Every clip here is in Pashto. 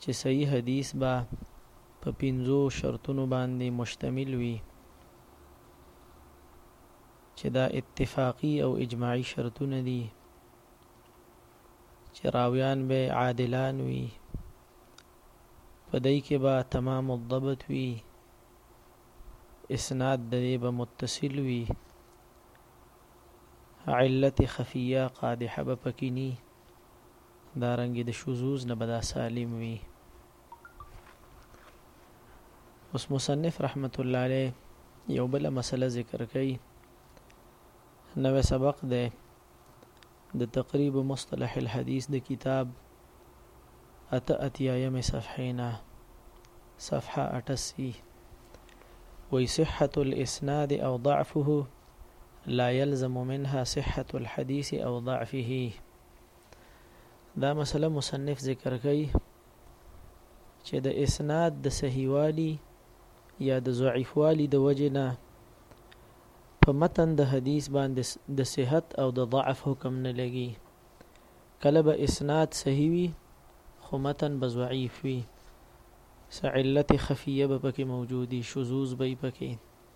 چې صحیح حدیث به په پنځو شرطونو باندې مشتمل وي چې دا اتفاقی او اجماعی شرطونه دي چې راویان به عادلان وي په دای کې به تمام الضبط وي اسناد د دې به متصل وي علت خفیه قادحه به پکینی دا رنګ د شذوذ نه به دا سالم وي اوس مصنف رحمت الله علیه یو بل مسله ذکر کوي نوې سبق ده د تقریب مصطلح الحديث د کتاب اته اتیایم صفحینا صفحه 88 وی صحة الاسناد او ضعفه لا يلزم منها صحة الحديث او ضعفه دا مسله مصنف ذکر کوي چې د اسناد د صحیحوالي یا د ضعیفوالي د وجې نه په متن د حدیث باندې د صحت او د ضعف حکم نه لګي کله به اسناد صحیح وي خو متن به ضعیف وي څه علت خفیه به پکې موجودي شذوذ به پکې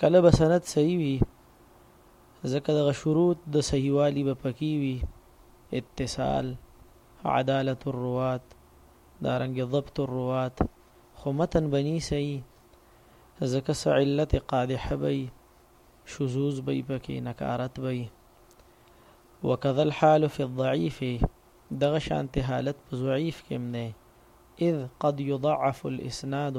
کله به سند صحیح وي ځکه دغه شروط د صحیح والی به پکې وي اتصال عدالت الروات دارنګ ضبط الروات خو متن بنی صحیح ځکه علت قادحه به شذوذ به پکې نکارت به وکذا الحال فی الضعیف دغه شانت حالت په ضعیف کې نه اذ قد يضعف الاسناد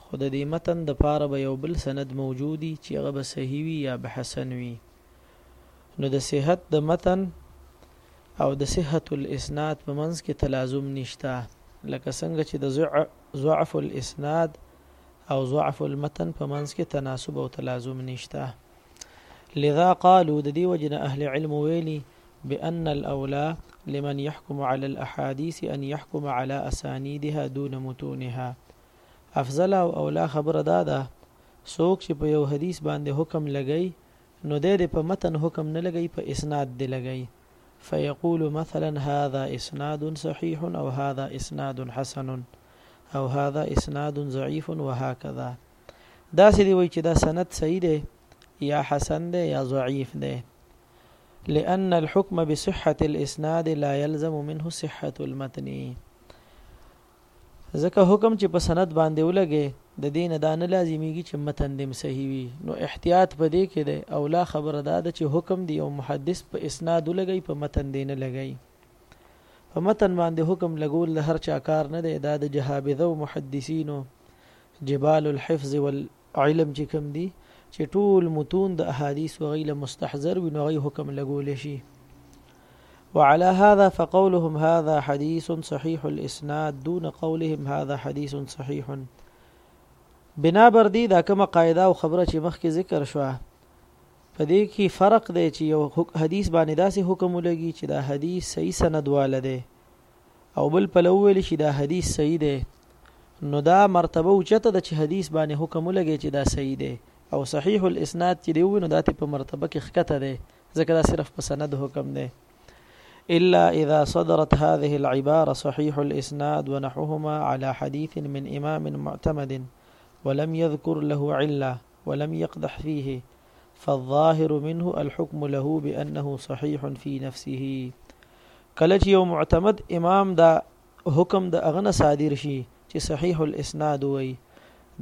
خو د دې متن د پاره به یو بل سند موجودی چی هغه به صحیح وی یا به حسن وی نو د صحت د متن او د صحة الاسناد په منځ کې تلازم نشته لکه څنګه چې د ضعف الاسناد او ضعف المتن په منځ کې تناسب او تلازم نشته لذا قالوا د دې وجنه اهل علم ویلي بأن الأولى لمن يحكم على الأحاديث أن يحكم على أسانيدها دون متونها افضله او اولی خبره دا ده څوک چې په یو حدیث باندې حکم لګی نو دی دې په متن حکم نه لګی په اسناد دې لګی فیقول مثلا هذا اسناد صحیح او هذا اسناد حسن او هذا اسناد ضعیف وهكذا دا سې دی وای چې دا سند صحیح دی یا حسن دی یا ضعیف دی لأن الحكم بصحة الإسناد لا يلزم منه صحة المتن ځکه حکم چې په سند باندې ولګی د دې نه دا نه لازمیږي چې متن دې هم صحیح وي نو احتیاط په دې کې دی او لا خبره دا ده چې حکم دې یو محدث په اسناد ولګی په متن دې نه لګی په متن باندې حکم لګول د هر چا کار نه دی دا د جهابذه او محدثینو جبال الحفظ وال علم چې کوم دي چې ټول متون د احادیث وغي له مستحضر وي نو غي حکم لګول شي وعلى هذا فقولهم هذا حديث صحيح الاسناد دون قولهم هذا حديث صحيح بنا بر دي دا کومه قاعده او خبره چې مخکې ذکر شوه په دې کې فرق دی چې یو حدیث باندې داسې حکم ولګي چې دا حدیث صحیح سند واله دی او بل پلو وویل شي دا حدیث صحیح دی نو دا مرتبه اوچته ده چې حدیث باندې حکم ولګي چې دا صحیح دی او صحیح الاسناد چې دی وي نو دا ته په مرتبه کې ښکته دی ځکه دا صرف په سند حکم دی الا اذا صدرت هذه العباره صحيح الاسناد ونحوهما على حديث من امام معتمد ولم يذكر له عله ولم يقدح فيه فالظاهر منه الحكم له بأنه صحيح في نفسه کله چې یو معتمد امام دا حکم د اغنه صادر شي چې صحیح الاسناد وي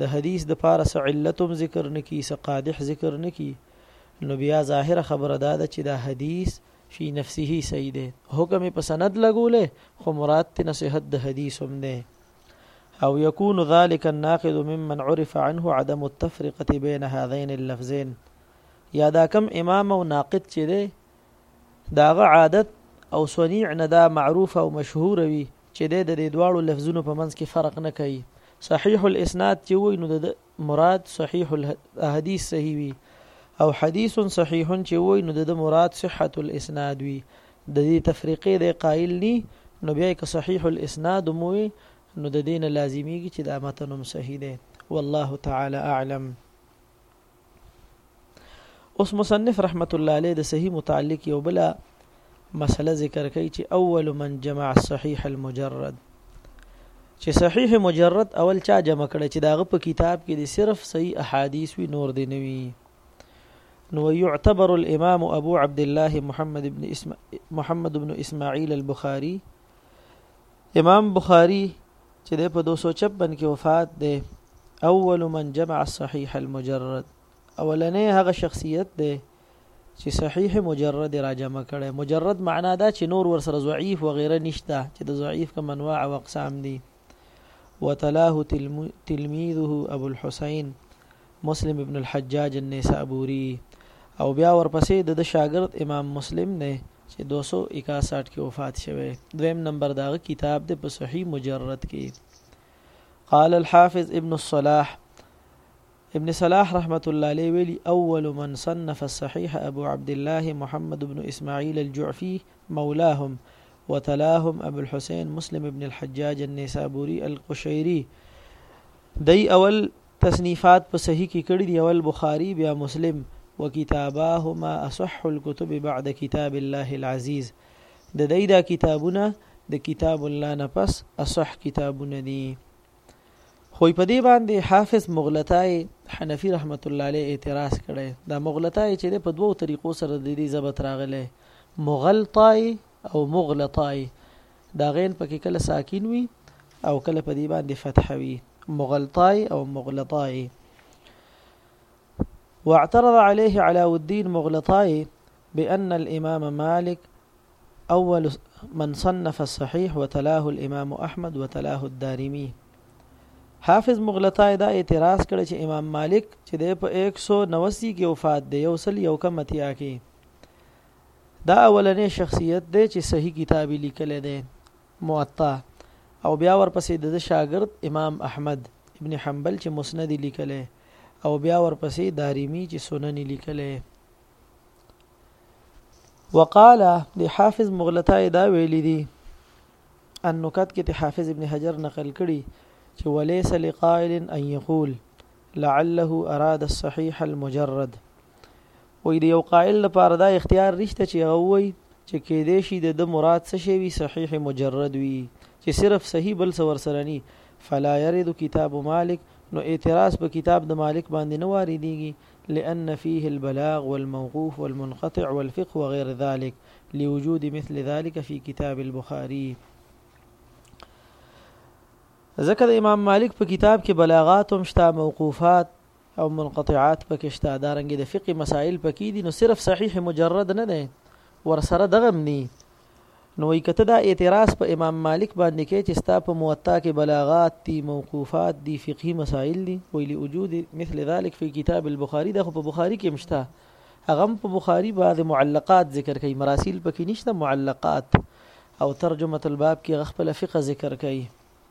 د حدیث د پاره څه علتم ذکر نکي څه قادح ذکر نکي نو بیا ظاهره خبره دا ده چې دا حدیث فی نفسه صحیح ده حکم په سند لګولې خو مراد ته نصيحت د حدیث هم ده او يكون ذلك الناقض ممن عرف عنه عدم التفرقه بين هذين اللفظين یا دا کم امام او ناقد چې دی داغه عادت او صنیع نه دا معروف او مشهور وي چې د دې دواړو لفظونو په منځ کې فرق نه کوي صحیح الاسناد چې وای نو د مراد صحيح الحديث صحيح وي او حديث صحيح چې وي نو د مراد صحة الاسناد وي د دې تفريقې د قائل ني نو بیا که صحيح الاسناد مو وي نو د دین لازمیږي چې دا متن صحیح دی والله تعالی اعلم اوس مصنف رحمت الله علیه د صحیح متعلق یو بل مسله ذکر کوي چې اول من جمع الصحيح المجرد چې صحیح مجرد اول چا جمع کړ چې داغه په کتاب کې د صرف صحیح احادیث وی نور دی نوی نو يعتبر الامام ابو عبد الله محمد بن اسم محمد بن اسماعيل البخاري امام بخاری چې د په 256 کې وفات دی اول من جمع الصحيح المجرد اولنې هغه شخصیت دی چې صحیح مجرد را جمع کړي مجرد معنا دا چې نور ور سره ضعیف و غیره نشته چې د ضعیف کوم انواع او اقسام دي وتلاه تلمیذه ابو الحسین مسلم ابن الحجاج النیسابوری او بیا ورپسې د ده شاګرد امام مسلم دی چې 261 کې وفات شوی دویم نمبر داغه کتاب دی په صحیح مجرد کې قال الحافظ ابن الصلاح ابن صلاح رحمت الله علیه ویلی اول من صنف الصحيح ابو عبد الله محمد بن اسماعيل الجعفي مولاهم وتلاهم ابو الحسين مسلم ابن الحجاج النيسابوري القشيري دی اول تصنیفات په صحیح کی کړی دی اول بخاری بیا مسلم وکتاباهما اصح الکتب بعد کتاب الله العزیز د دی دا کتابونه د کتاب الله نه پس اصح کتابونه دی خو په دې باندې حافظ مغلطای حنفي رحمت الله علیه اعتراض کړي دا مغلطای چې په دوو طریقو سره د دې ضبط راغله مغلطای او مغلطای دا غین پکې کله ساکن وي او کله په دې باندې فتح وي مغلطای او مغلطای واعترض عليه علاء الدين مغلطای بأن الإمام مالك أول من صنف الصحيح وتلاه الإمام أحمد وتلاه الدارمي حافظ مغلطای دا اعتراض کړ چې امام مالک چې د په 189 کې وفات دی یو سل یو کم اتیا کې دا اولنې شخصیت دی چې صحیح کتاب یې لیکلی دی معطا او بیا ورپسې د شاګرد امام احمد ابن حنبل چې مسند یې لیکلی او بیا ورپسې داریمی چې سنن یې لیکلی وقال د حافظ مغلطای دا ویلی دی ان نکات کې ته حافظ ابن حجر نقل کړي چې وليس لقائل ان يقول لعله اراد الصحيح المجرد وایي د یو قائل لپاره دا اختیار نشته چې هغه ووایي چې کیدای شي د ده مراد څه شی وي صحیح مجرد وي چې صرف صحیح بل څه ورسره ني فلا یرد کتاب مالک نو اعتراض په کتاب د مالک باندې نه واردیږي لأن فيه البلاغ والموقوف والمنقطع والفقه وغير ذلك لوجود مثل ذلك في كتاب البخاري ځکه د امام مالک په کتاب کې بلاغات هم شته موقوفات او منقطعات پکې شته دارنګې د فقه مسائل پکې دي نو صرف صحیح مجرد نه دی ورسره دغم ني نو وی کته دا اعتراض په امام مالک باندې کې چې ستا په موطا کې بلاغات دي موقوفات دي فقهي مسائل دي ویلي وجود مثل ذلك في كتاب البخاري دا خو په بخاري کې مشته هغه په بخاري بعض معلقات ذکر کوي مراسیل پکې نشته معلقات او ترجمه الباب کې غخپل فقه ذکر کوي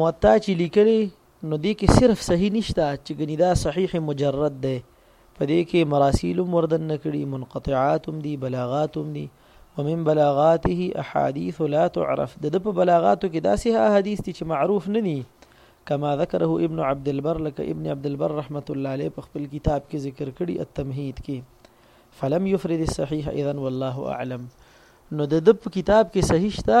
موطا چی لیکلی نو دی کی صرف صحیح نشته چی ګنی دا صحیح مجرد دی په دی کی مراسیل هم وردننه کړی منقطعات هم دی بلاغات هم دی ومن بلاغاته احادیث لا تعرف د ده په بلاغاتو کی داسی احادیث دی چی معروف نه دی کما ذکره ابن عبدالبر لکه ابن عبدالبر رحمت الله علیه په خپل کتاب کی ذکر کړی التمهید کی فلم یفرد الصحیح اذن والله اعلم نو د ده په کتاب کی صحیح شته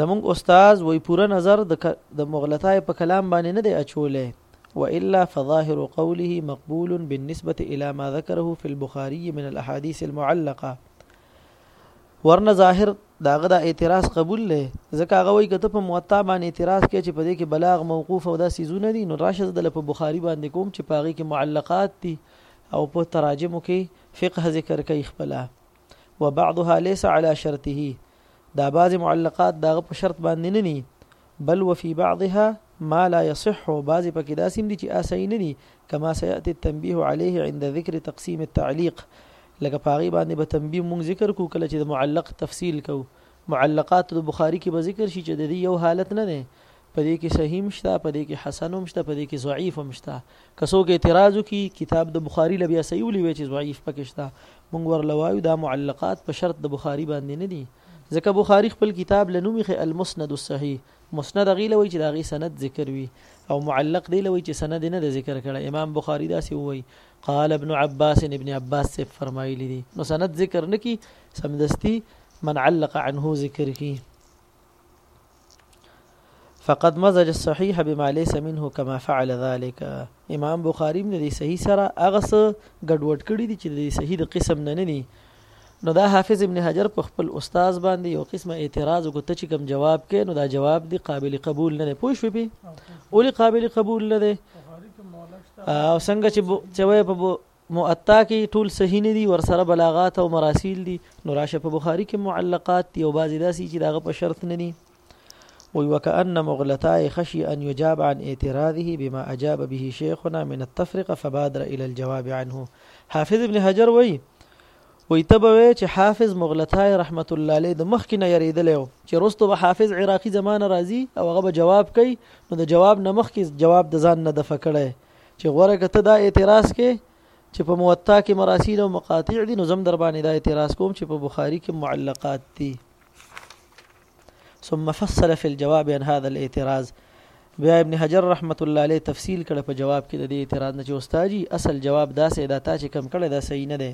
زمونږ استاذ وای پوره نظر د مغلطای په کلام باندې نه دی اچولی والا فظاهر قوله مقبول بالنسبه الى ما ذكره في البخاري من الاحاديث المعلقه ورنه ظاهر داغه دا اعتراض قبول لې ځکه هغه وایي کته په موطا باندې اعتراض کوي چې په دې کې بلاغ موقوف او دا سيزونه دي نو راشد د په بخاري باندې کوم چې پاغي کې معلقات دي او په تراجمو کې فقه ذکر کوي خپل وبعضها ليس على شرطه دا بعض معلقات داغه په شرط باندې نه ني بل وفي بعضها ما لا يصح بعض پکې داسې دي چې اسای نه دي کما سياتي التنبيه عليه عند ذكر تقسيم التعليق لکه پاغي باندې به تنبيه مونږ ذکر کو کله چې د معلق تفصيل کو معلقات د بخاري کې به ذکر شي چې د دې یو حالت نه دی په دې کې صحیح هم شته په دې کې حسن هم شته په دې کې ضعیف هم شته که څوک اعتراض وکړي کتاب د بخاري له بیا صحیح ولوي چې ضعیف پکې شته مونږ ورله وایو دا معلقات په شرط د بخاري باندې نه دي ځکه بخاری خپل کتاب لنومي خې المسند الصحیح مسند غیله وی چې دا غي سند ذکر وی او معلق دی لوي چې سند نه د ذکر کړه امام بخاری دا سی وی قال ابن عباس ابن عباس سے فرمایلی دي نو سند ذکر نکی سمدستی من علق عنه ذکر کی فقد مزج الصحيح بما ليس منه كما فعل ذلك امام بخاری د دې صحیح سره هغه څه ګډوډ کړی دي چې د دې صحیح د قسم نه نه دي نو دا حافظ ابن حجر په خپل استاد باندې یو قسمه اعتراض کو ته چې کوم جواب کې نو دا جواب دی قابل قبول نه دی پوه شو پی اولی قابل قبول نه دی او څنګه چې چې په مؤطا کې ټول صحیح نه دي ورسره بلاغات او مراسیل دي نو راشه په بخاری کې معلقات دي او بعضی داسي چې داغه په شرط نه دي وی وکأن مغلطای خشی ان یجاب عن اعتراضه بما اجاب به شیخنا من التفرقه فبادر الى الجواب عنه حافظ ابن حجر وی وی تبوي چې حافظ مغلطای رحمت الله علیه د مخ کې نه یریدل او چې رستو به حافظ عراقي زمانه راځي او هغه به جواب کوي نو د جواب نه مخ کې جواب د ځان نه د فکړې چې غوره کته دا اعتراض کې چې په موطا کې مراسیل او مقاطع دي نو زم در باندې دا اعتراض کوم چې په بخاری کې معلقات دي ثم فصل في الجواب عن هذا الاعتراض بیا ابن حجر رحمت الله علیه تفصیل کړ په جواب کې د دې اعتراض نه چې استادجی اصل جواب دا سه دا تا چې کم کړه دا صحیح نه دی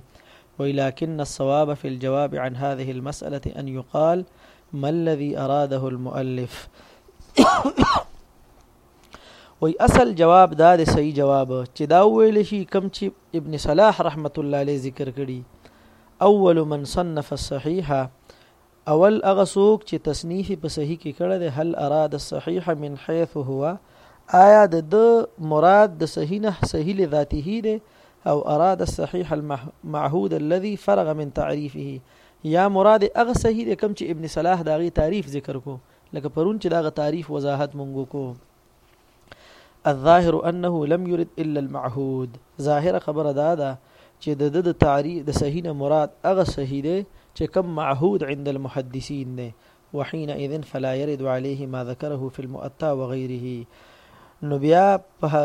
ولكن الصواب في الجواب عن هذه المسألة أن يقال ما الذي أراده المؤلف وای اصل جواب دا د صحیح جواب چې دا ویل شي کم چې ابن صلاح رحمت الله علیه ذکر کړي اول من صنف الصحيح اول هغه څوک چې تصنیف په صحیح کې کړه ده هل اراد الصحيح من حيث هو آیا د مراد د صحیح نه صحیح لذاته ده او اراد الصحيح المعهود الذي فرغ من تعريفه یا مراد هغه صحیح ده کوم چې ابن صلاح داغي تعریف ذکر کو لکه پرون چې دغه تعریف وضاحت مونږ وکړو الظاهر انه لم يرد الا المعهود ظاهره خبره دا ده چې د د تعریف د صحیح نه مراد هغه صحیح دی چې کم معهود عند المحدثین دی وحين اذ فلا يرد عليه ما ذكره في المؤتى وغيره نو بیا په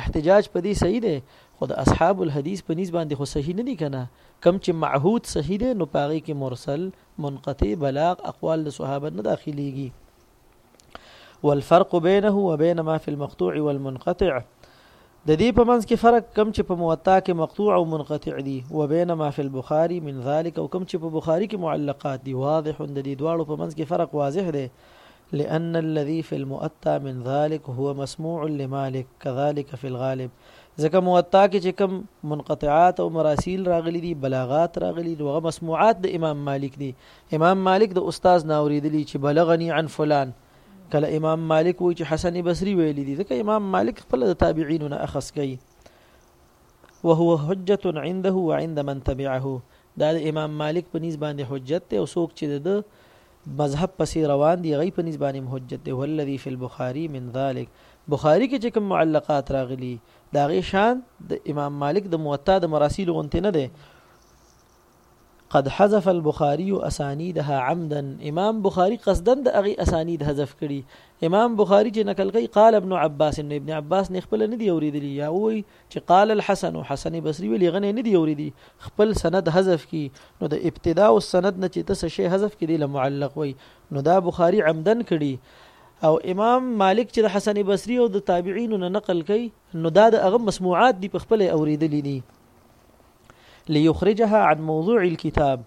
احتجاج په دې صحیح دی خو د اصحاب الحدیث په نیز باندې خو صحیح نه دي کنه کوم چې معهود صحیح دی نو پاغي کې مرسل منقطع بلاغ اقوال د صحابه نه داخليږي والفرق بينه وبين ما في المقطوع والمنقطع د دې په منځ کې فرق کم چې په موطا کې مقطوع او منقطع دي وبين ما في البخاري من ذلك او کم چې په بخاري کې معلقات دي واضح د دې دواړو په منځ کې فرق واضح دی لأن الذي في المؤطا من ذلک هو مسموع لمالک كذلک في الغالب ځکه موطا کې چې کوم منقطعات او مراسیل راغلي دي بلاغات راغلي نو هغه مسموعات د امام مالک دي امام مالک د استاد نه اوریدلی چې بلغني عن فلان کله امام مالک وایي چې حسن بصري ویل دي ځکه امام مالک خپل د تابعین نه اخص کوي وهو حجه عنده وعند من تبعه دا د امام مالک په نسبت باندې حجت ته او څوک چې د مذهب پسي روان دي هغه په نس باندې هم حجت دی والذي في البخاري من ذلك بخاري کې چې کوم معلقات راغلي دا غي شان د امام مالک د موطا د مراسيل غونته نه دی قد حذف البخاري اسانيدها عمدا امام بخاري قصدا د اغي اسانيد حذف کړي امام بخاري چې نقل کوي قال ابن عباس ان ابن عباس نه خپل نه دی اوریدلی یا وی چې قال الحسن حسن بصری ویلي غنه نه دی اوریدي خپل سند حذف کی نو د ابتداء السند نه چې تاسو شی حذف کړي له معلق وي نو دا بخاری عمدن کړي او امام مالک چې د حسن بصری او د تابعین نه نقل کوي نو دا د هغه مسموعات دی په خپل اوریدلې دي ليخرجها عن موضوع الكتاب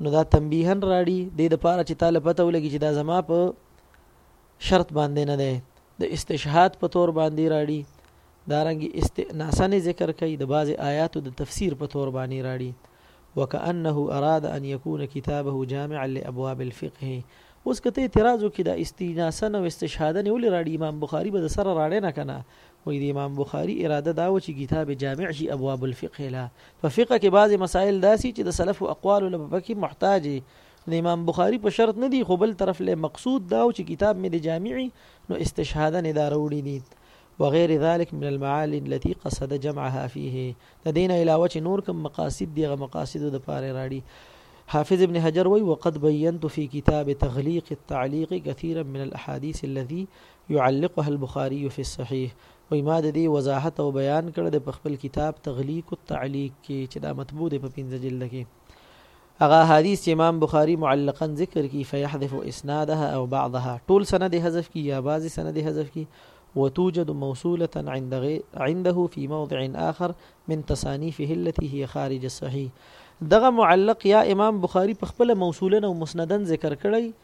نو دا تنبیها راړي د د پاره چې تعالی پته ولګي چې دا زما په شرط باندې نه ده د استشهاد په تور باندې راړي دارنګ استئناسن ذکر کوي د بعض آیاتو د تفسیر په تور باندې راړي وکانه اراد ان يكون كتابه جامعا لابواب الفقه اوس کته اعتراض وکړي د استئناسن او استشهادن ولې راړي امام بخاری به د سره راړي نه کنه وایي د امام بخاري اراده دا وه چې کتاب جامع شي ابواب الفقه له. په فقه کې بعضې مسائل داسې چې د سلفو اقوالو له به پکې محتاج یې. د امام بخاري په شرط نه دي خو بل طرف له مقصود دا و چې کتاب مې د جامع وي نو استشهاداً یې دا راوړي دي. وغیر ذلک من المعالي التي قصد جمعها فيه د دې نه علاوه چې نور کوم مقاصد دي هغه مقاصدو دپاره راړي. حافظ ابن حجر وایي وقد بینت فی کتاب تغلیق التعلیق کثیرا من الاحادیث الذي يعلقها البخاري في الصحيح وایي ما د دې وضاحت او بیان کړی دی په خپل کتاب تغلیق التعلیق کې چې دا مطبوع دی په پنځه جلده کې هغه حدیث چې امام بخاری معلقا ذکر کی فیحذف اسنادها او بعضها ټول سند حذف کی یا بعضی سند حذف کی وتوجد موصولة عند عنده في موضع آخر من تصانيفه التي هي خارج الصحيح دغه معلق یا امام بخاری په خپل موصولا او مسندن ذکر کړی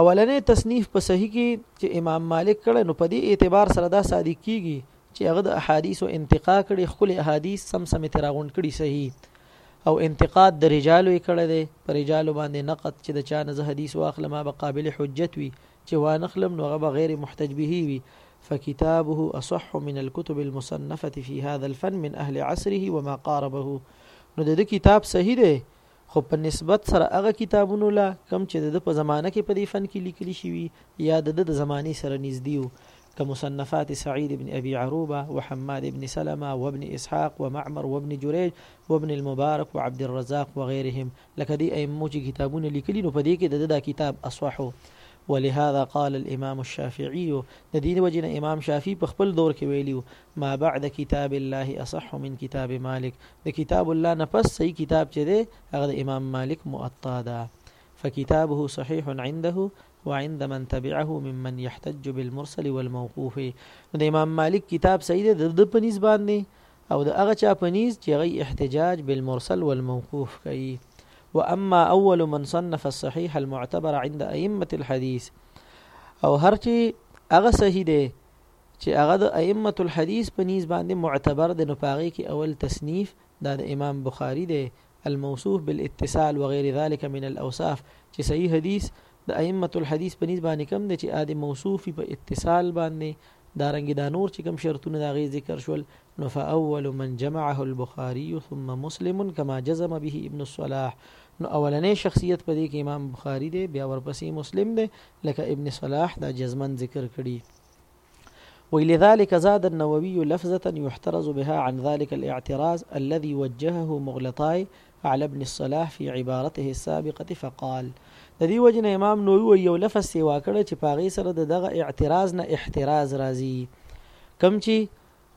اولنې تصنیف په صحیح کې چې امام مالک کړه نو په دې اعتبار سره دا صادق کیږي چې هغه د احادیث او انتقا کړي خپل احادیث سم سم تراغون کړي صحیح او انتقاد د رجالو یې کړی دی پر رجالو باندې نقد چې د چا نه زه حدیث واخلم به قابل حجت وي چې وانخلم نو هغه غیر محتج به وي فكتابه اصح من الكتب المصنفه في هذا الفن من اهل عصره وما قاربه نو د کتاب صحیح دی خو په نسبت سره هغه کتابونو له کوم چې د ده په زمانه کې په دې فن کې لیکل شوي یا د ده د زمانې سره نږدې وو کمصنفات سعید بن ابي عروبه وحماد بن سلمه وابن اسحاق ومعمر وابن جریج وابن المبارک وعبد الرزاق وغیرهم لکه دې ائمو چې کتابونه لیکلي نو په دې کې د ده دا کتاب اصحو ولهذا قال الامام الشافعي د دې وجه نه امام شافعي په خپل دور کې ویلی ما بعد کتاب الله اصح من کتاب مالک د کتاب الله نه پس صحیح کتاب چې دی هغه د امام مالک مؤطا ده فكتابه صحيح عنده وعند من تبعه ممن يحتج بالمرسل والموقوف نو د امام مالک کتاب صحیح ده د په نسبت باندې او د هغه چا په نيز چې غي احتجاج بالمرسل والموقوف کوي واما اول من صنف الصحيح المعتبر عند ائمه الحديث او هر چې هغه صحیح دی چې هغه د ائمة الحديث په نيز باندې معتبر دی نو په هغې کې اول تصنيف دا د امام بخاري دی الموصوف بالاتصال وغير ذلك من الاوصاف چې صحيح حديث د ائمة الحديث په نيز باندې کوم دی چې هغه د موصوف وي په اتصال باندې دارنګې دا نور چې کوم شرطونه د هغې ذکر شول نو فاول من جمعه البخاري ثم مسلم كما جزم به ابن الصلاح نو اولنې شخصیت په دې کې امام بخاري دی بیا ورپسې مسلم دی لکه ابن صلاح دا جزمن ذکر کړي وی لذلك زاد النووي لفظة يحترز بها عن ذلك الاعتراض الذي وجهه مغلطاي على ابن الصلاح في عبارته السابقة فقال د دې وجه نه امام نووي یو لفظ سیوا کړ چې پاغي سره د دغه اعتراض نه احتراز راځي کم چې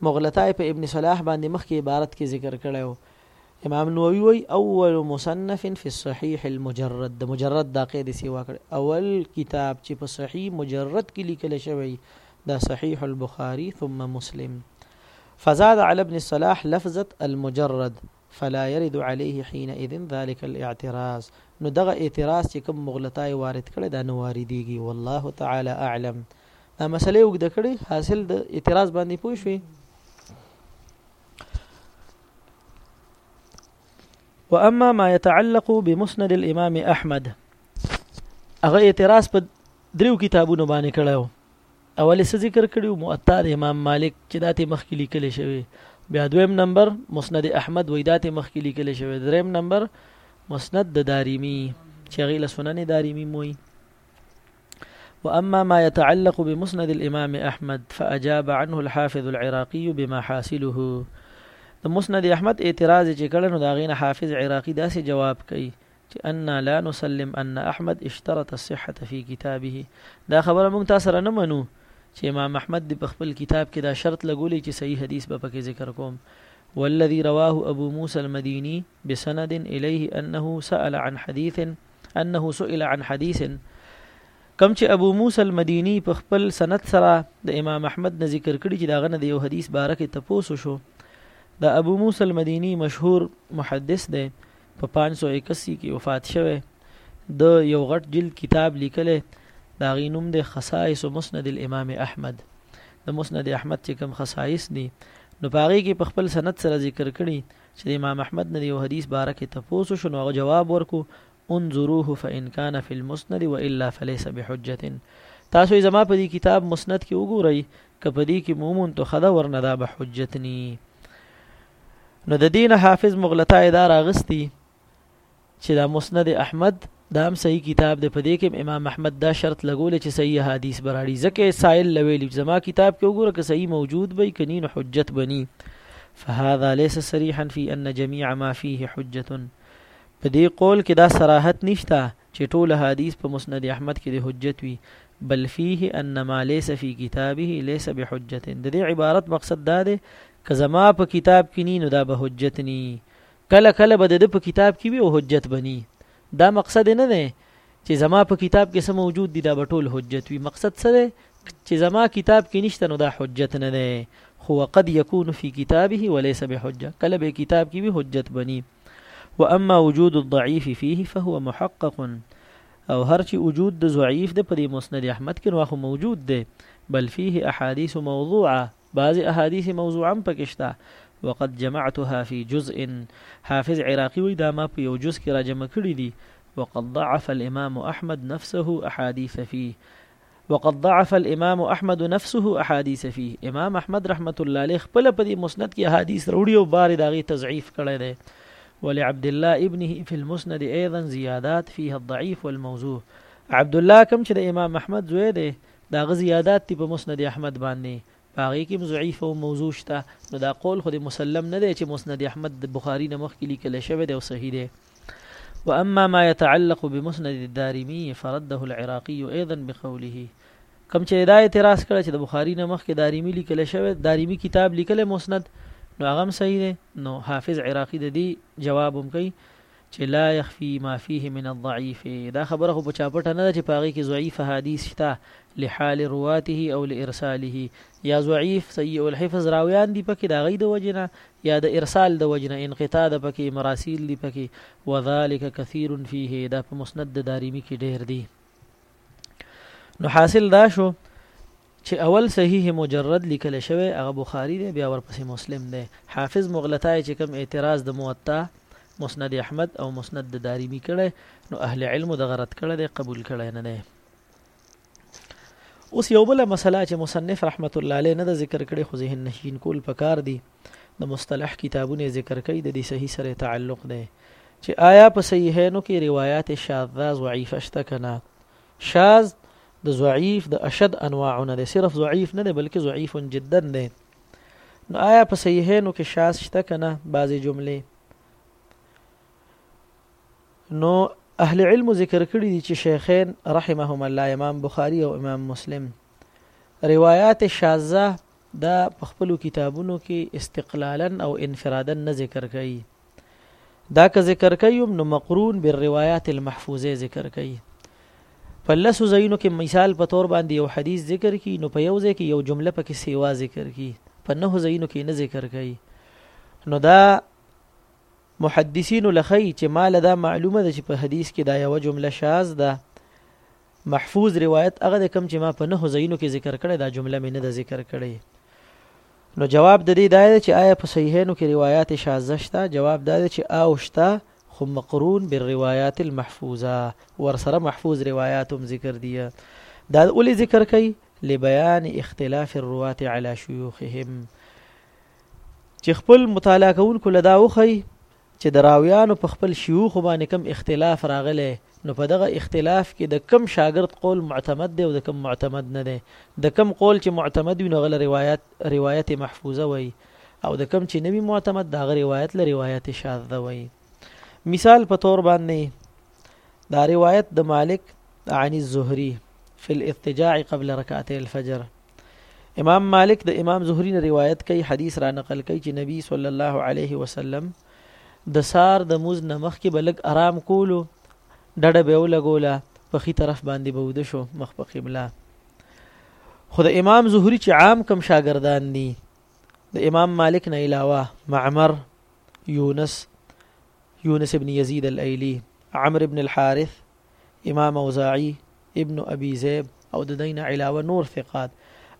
مغلطه په ابن صلاح باندې مخکې عبارت کې ذکر کړی وو. امام نووي وایي، اول مصنف فی الصحیح المجرد د مجرد دا قید سیوا کړی، اول کتاب چې په صحیح مجرد کې لیکل شوی دا صحیح البخاری ثم مسلم. فزاد علی ابن صلاح لفظة المجرد فلا يرد عليه حينئذ ذلک الاعتراض نو دغه اعتراض چې کوم مغلطا یې وارد کړی دا نه واردیږي والله تعالی اعلم دا مسله وګد کړي حاصل د اعتراض باندې پوه شوي واما ما يتعلق بمسند الامام احمد هغه اعتراض په دریو کتابونو باندې کړو اول یې څه ذکر کړي وو مؤطا د امام مالک چې دا ترې مخکې لیکل شوی بیا دویم نمبر مسند احمد وایي دا ترې مخکې لیکل شوی دریم نمبر مسند د داریمي چې هغې له سنن داریمي موي وأما ما يتعلق بمسند الإمام أحمد فأجاب عنه الحافظ العراقي بما حاصله د مسند احمد اعتراض چې کړه نو دا غینه حافظ عراقي داسې جواب کوي چې انا لا نسلم ان احمد اشترط الصحة فی کتابه دا خبره موږ تا سره نه منو چې امام احمد دې په خپل کتاب کې دا شرط لګولې چې صحیح حدیث به پکې ذکر کوم والذي رواه ابو موسى المديني بسند اليه انه سأل عن حديث انه سئل عن حديث کم چې ابو موسی المدینی په خپل سند سره د امام احمد نه ذکر کړي چې دا غنه د یو حدیث باره کې تپوسو شو د ابو موسی المدینی مشهور محدث دی په پنځه سوه اکسي کې وفات شوی، ده یو غټ جلد کتاب لیکلی، د هغې نوم دی خصائص مسند الامام احمد، د مسند احمد چې کوم خصائص دي نو په هغې کې په خپل سند سره ذکر کړي چې د امام احمد نه د یو حدیث باره کې تپوس وشو نو هغه جواب ورکړو، انظروه فان کان فی المسند والا فلیس بحجة تاسو یې زما په دې کتاب مسند کې وګورئ که په دې کې مو وموندتو ښه ده ورنه دا به حجت نی. نو د دین حافظ مغلطه اداره اغستی چې دا مسند احمد دا هم صحیح کتاب دی په دې کې امام احمد دا شرط لګول چې صحیح حدیث براړي ځکه سائل لویل زما کتاب کې وګوره که صحیح موجود وي کني نو حجت بني فهذا ليس صريحا في ان جميع ما فيه حجه په دې قول کې دا صراحت نشته چي ټول احاديث په مسند احمد کي دي حجت وي بل فيه ان ما ليس في کتابه ليس بحجة ددي عبارت مقصد دا دی که زما په کتاب کي ني نو دا به حجت ني کله کله به دده په کتاب کي وي او حجت به ني دا مقصد نه دی چي زما په کتاب کي څه موجود دي دا به ټول حجت وي مقصد څه دی چي زما کتاب کي نشته نو دا حجت نه دی خو وقد يكون في کتابه وليس بحجة کله به کتاب کي وي حجت به ني واما وجود الضعيف فيه فهو محقق او هر چې وجود د ضعیف د پدې مسند احمد کې نو موجود دی بل فيه احاديث موضوعه بعض احاديث موضوعا پکشته وقد جمعتها في جزء حافظ عراقي وي دا ما په یو جزء کې راجمع کړی دي وقد ضعف الامام احمد نفسه احاديث فيه وقد ضعف الامام احمد نفسه احاديث فيه امام احمد رحمت الله عليه خپل په دې مسند کې احاديث وروړي او بار داغي تضعيف کړی دی ولعبد الله ابنه في المسند ايضا زيادات فيها الضعيف والموضوع عبد الله کوم چې د امام احمد زوی دی دا غزيادات دی په مسند احمد باندې په هغې کې هم ضعیفه او موضوع شته، نو دا قول خو دې مسلم نه دی چې مسند احمد د بخاري نه مخکې لیکل شوی دی او صحیح دی. واما ما یتعلق بمسند الدارمي فرده العراقي ایضا بقوله، کوم چې دا اعتراض کړی چې د بخاري نه مخکې دارمي لیکل شوی، دارمي کتاب لیکلی مسند، نو هغه هم صحیح دی، نو حافظ عراقي د دې جواب هم کوي چې لا يخفي ما فيه من الضعيف دا خبره خو په چا پټه نه ده چې په هغې کې ضعيف احاديث شته لحال رواته او لارساله يا ضعيف سيء الحفظ راويان دي پکې د هغوی د وجې نه يا د ارسال د وجې نه انقطاع ده پکې مراسيل دي پکې وذلك كثير فيه دا په مسند د دارمي کې ډېر دي نو حاصل دا شو چه اول صحیح مجرد لیکل شوی هغه بخاری دی بیا ورپسې مسلم دی حافظ مغلطای چه کوم اعتراض د موطا مسند احمد او مسند د داریمی کړی نو اهل علم دغه رد کړی دی قبول کړی نه دی اوس یو بل مسله چې مصنف رحمت الله علیه نه ذکر کړي خو ذهن نشین کول پکار دي د مصطلح کتابونه ذکر کوي د دې صحیح سره تعلق دی چې آیا په صحیحینو کې روایت شاذ ضعیف شته کنه شاذ د ضعیف د اشد انواع نه دی صرف ضعیف نه دی بلکې ضعیف جدا دی نو آیا په صحیحینو کې شاذ شته کنه بعضی جملې نو اهل علم ذکر کړی دي چې شیخین رحمهم الله امام بخاری او امام مسلم روایت شاذه دا په خپلو کتابونو کې استقلالا او انفرادا نه ذکر کوي دا که ذکر کوي نو مقرون بالروایات المحفوظه ذکر کوي په لسو ځایونو کې مثال په تور باندې یو حدیث ذکر کی نو په یو ځای کې یو جمله پکې سیوا ذکر کی په نه ځایونو کې نه ذکر کوي نو دا محدثین لخی چې مال دا معلومه ده چې په حدیث کې دا یو جمله شاذ ده محفوظ روایت هغه د کم چې ما په نهو ځایونو کې ذکر کړی دا جمله مې نه ده ذکر کړې نو جواب د دې دا دی چې آیا په صحیحینو کې روایت شاذ شته جواب دا دی چې او شته خو مقرون بالروايات المحفوظه ورسره محفوظ روایات هم ذکر دي دا ولې ذکر کوي لبيان اختلاف الرواة على شيوخهم چې خپل مطالعه کوونکو لدا وخی چې د راویانو په خپل شیوخو باندې کوم اختلاف راغلی نو په دغه اختلاف کې د کوم شاګرد قول معتمد دی او د کوم معتمد نه دی د کوم قول چې معتمد وي نو غل روایت روایت محفوظه وي او د کوم چې نوی معتمد دا غ روایت له روایت شاذ وي مثال په تور باندې دا روایت د مالک عن الزهري في الاضطجاع قبل ركعتي الفجر امام مالک د امام زهري نه روایت کوي حدیث را نقل کوي چې نبی صلی الله علیه وسلم د سار د موز نمخ کې بلګ آرام کولو ډډه به ولګوله په خي طرف باندې به ود شو مخ په قبله خو د امام زهري چې عام کم شاګردان دي د امام مالک نه علاوه معمر یونس یونس ابن یزید الایلی عمرو ابن الحارث امام اوزاعی ابن ابي زيب او د دین علاوه نور ثقات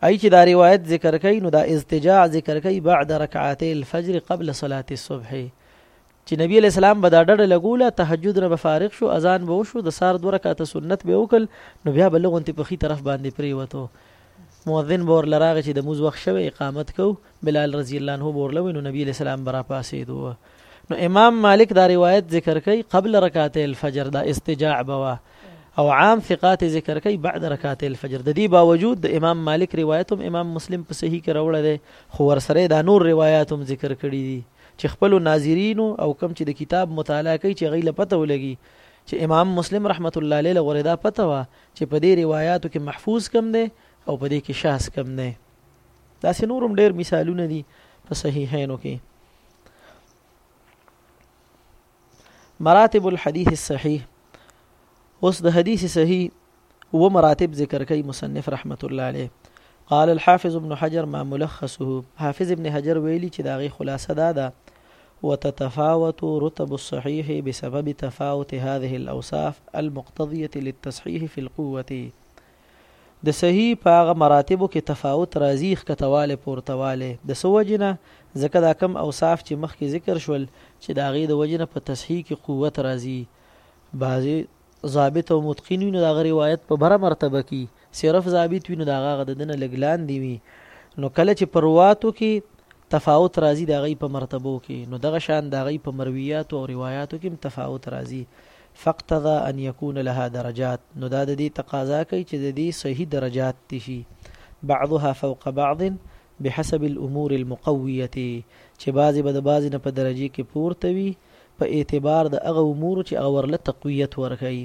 اي چې دا روایت ذکر کوي نو دا استجاع ذکر کوي بعد رکعاتي الفجر قبل صلاه الصبح چې نبی علی السلام به دا ډډه لګوله تهجد نه فارغ شو اذان به وشو د سار دوه رکعاته سنت به وکړ نو بیا به لغونتې په خي طرف باندې پریوتو مؤذن به ورله راغی چې د موز وخت شوی اقامت کو بلال رضی الله عنه به ورله وی نو نبی علیہ السلام برا پاسېدو نو امام مالک دا روایت ذکر کوي قبل رکعت الفجر دا استجاع بوا او عام ثقات ذکر کوي بعد رکعت الفجر د دې باوجود د امام مالک روایت هم امام مسلم په صحیح کې راوړی دی خو ورسره دا نور روایت هم ذکر کړي دي چې خپل ناظرینو او کم چې د کتاب مطالعه کوي چې غیله پته ولګي چې امام مسلم رحمت الله علیه غره دا پته وا چې په دې روایاتو کې محفوظ کم دی او په دې کې شاذ کم دی داسې نور هم ډېر مثالونه دي په صحیحینو کې مراتب الحديث الصحيح اوس د حدیث صحیح و مراتب ذکر کوي مصنف رحمت الله عليه قال الحافظ ابن حجر ما ملخصه حافظ ابن حجر ویلي چې داغه خلاصه دا ده وتتفاوت رتب الصحيح بسبب تفاوت هذه الاوصاف المقتضية للتصحيح في القوة د صحيح په هغه مراتبو کې تفاوت راځي ښکته والی پورته والی د څه وجې نه ځکه دا کوم اوصاف چې مخکې ذکر شول چې د هغې د وجې نه په تصحيح کې قوت راځي بعضې ضابط او متقین وي نو د هغه روایت په بره مرتبه کی صرف ضابط وي نو د هغه د دنه لږ لاندې وي نو کله چې په رواتو کې تفاوت راځي د هغې په مرتبو کې نو دغه شان د هغې په مرویاتو او روایاتو کې تفاوت راځي فقتضا ان يكون لها درجات نو دا د دې تقاضا کوي چې د دې صحیح درجات شي بعضها فوق بعض بحسب الامور المقویة چې بعضې به د بعضې نه په درجې کې پورته وي په اعتبار د هغه امورو چې هغه ورله تقویت ورکوي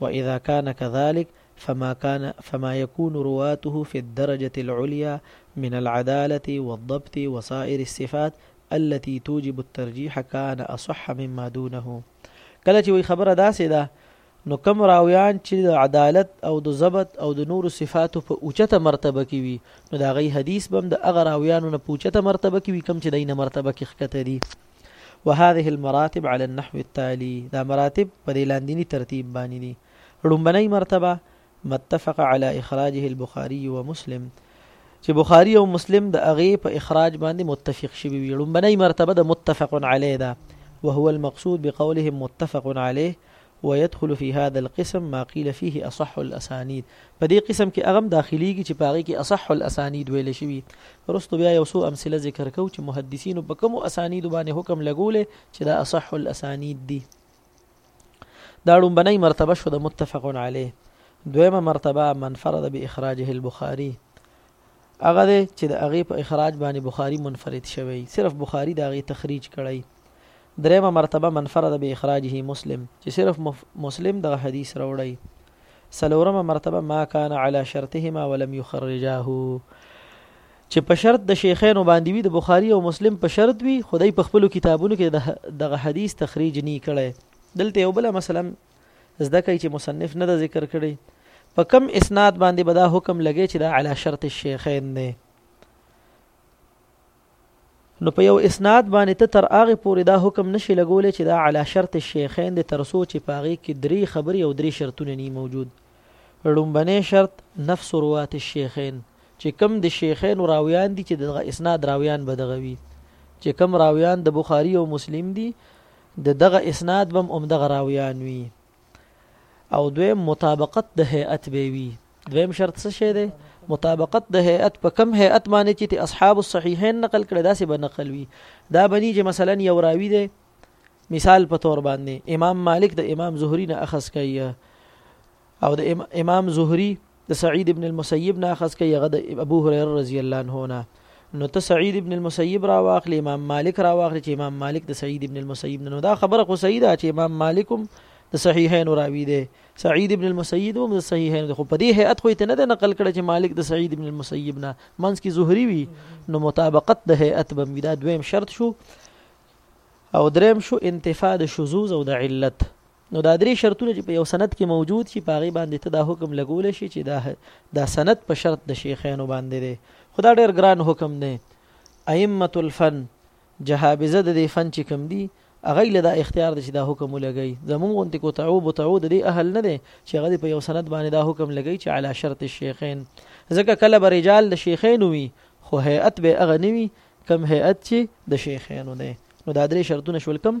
واذا کان کذلک فما کان فما یکون رواته فی الدرجة العلیا من العدالة والضبط وسائر الصفات التي توجب الترجیح کان اصح مما دونه کله چې وي خبره داسې ده نو کوم راویان چی د عدالت او د ضبط او د نورو صفاتو په اوچته مرتبه کی وی نو د هغوی حدیث به هم د هغه راویانو نه په اوچته مرتبه کی وی کوم چی د هغوی نه مرتبه کی ښکته دی وهذه المراتب علی النحو التالی دا مراتب په دی لاندینی ترتیب باندی دی ړومبنی مرتبه متفق علی اخراجه البخاری و مسلم چې بخاری او مسلم د هغه په اخراج باندې متفق شوی وي لومبنۍ مرتبه د متفق علی ده وهو المقصود بقولهم متفق علی ويدخل في هذا القسم ما قيل فيه اصح الاسانيد په دې قسم کې هغه داخليږي چې پاغي کې اصح الاسانيد ویل شوی رستو بیا یو څو امثله ذکر کو چې محدثین په کوم اسانید باندې حکم لګولې چې دا اصح الاسانید دي دا ړومبنۍ مرتبه شو د متفق علیه دویمه مرتبه من فرض باخراجه البخاری هغه دی چې د هغه په اخراج باندې بخاری منفرد شوی صرف بخاری د هغه تخریج کړی دریمه مرتبه من فرض باخراجه مسلم چې صرف مسلم د حدیث راوړی سلورمه مرتبه ما کان علی شرطهما ولم یخرجاه چې په شرط د شیخینو باندې وي د بخاري او مسلم په شرط وي خو دوی په خپلو کتابونو کې دغه حدیث تخریج نی کړی دلته یو بل مثلا زده کوي چې مصنف نه د ذکر کړي په کم اسناد باندې به دا حکم لګي چې دا علا شرط الشیخین دی نو په یو اسناد باندې ته تر هغه پورې دا حکم نشي لګولې چې دا علا شرط الشیخین دی تر سوچ پاغي کې درې خبرې او درې شرطونه ني موجود لومبنې شرط نفس روات الشیخین چې کوم د شیخینو راویان دي چې د دغه اسناد راویان به دغه وي چې کوم راویان د بخاری او مسلم دي د دغه اسناد بم هم دغه راویان وي او دویم مطابقت د هیئت به وي دویم شرط څه شه دی مطابقت د هيئت په کم هيئت باندې چې اصحاب الصحيحين نقل کړي دا سه به نقل وي دا بني چې مثلا یو راوي دی مثال په تور باندې امام مالک د امام زهري نه اخذ کوي او د امام زهري د سعید ابن المسیب نه اخذ کوي هغه د ابو هريره رضی الله عنه نه نو ته سعید ابن المسیب را واخلې امام مالک را واخلې چې امام مالک د سعید ابن المسیب نه نو دا خبره خو صحیح ده چې امام مالک هم د صحیحین راوی دی سعید ابن المسیب هم د صحیحین خو په دې هيئت خو ته نه نقل کړ چې مالک د سعید ابن المسیب نه منځ کې زهري وي نو مطابقت د هيئت بم وي دا دویم شرط شو او دریم شو انتفاع د شذوز او د علت نو دا درې شرطونه چې په یو سند کې موجود شي په هغې باندې ته دا حکم لګولی شي چې دا دا سند په شرط د شیخینو باندې دی خو دا ډېر ګران حکم دی ائمة الفن جهابزه د دې فن چې کوم دي هغه له دا اختیار دی چې دا حکم ولګي زمونږ غونتې کو تعوب او تعود دې اهل نه دی چې هغه په یو سند باندې دا حکم لګي چې علا شرط الشیخین ځکه کله به رجال د شیخین وي خو هیئت به هغه نه وي کم هیئت چې د شیخینو دی نو دا درې شرطونه شول کم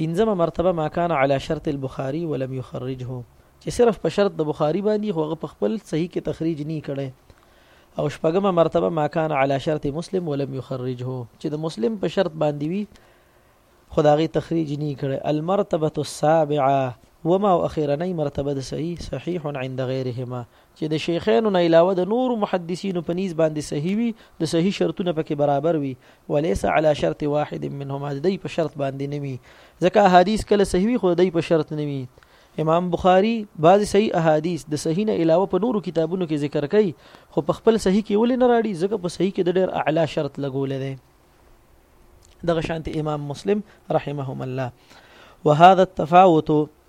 پنځمه مرتبه ما کان علی شرط البخاری ولم یخرجه چې صرف په شرط د بخاری باندې خو هغه په خپل صحیح کې تخریج نه کړي او شپږمه مرتبه ما کان علی شرط مسلم ولم یخرجه چې د مسلم په شرط باندې وي خداغي تخریج نه کړي المرتبه السابعه وما او اخیرنۍ مرتبه د صحیح صحیح عند غیرهما چې د شیخینو نه علاوه د نورو محدثینو په نیز باندې صحیح وي د صحیح شرطونه پکې برابر وي ولیس علی شرط واحد منهما د دوی په شرط باندې نه وي ځکه احادیث کله صحیح وي خو د دوی په شرط نه وي امام بخاری بعضی صحیح احادیث د صحیح نه علاوه په نورو کتابونو کې ذکر کوي خو په خپل صحیح کې ولې نه راړي ځکه په صحیح کې د ډېر اعلی شرط لګولې ده دغه شانت امام مسلم رحمهم الله وهذا التفاوت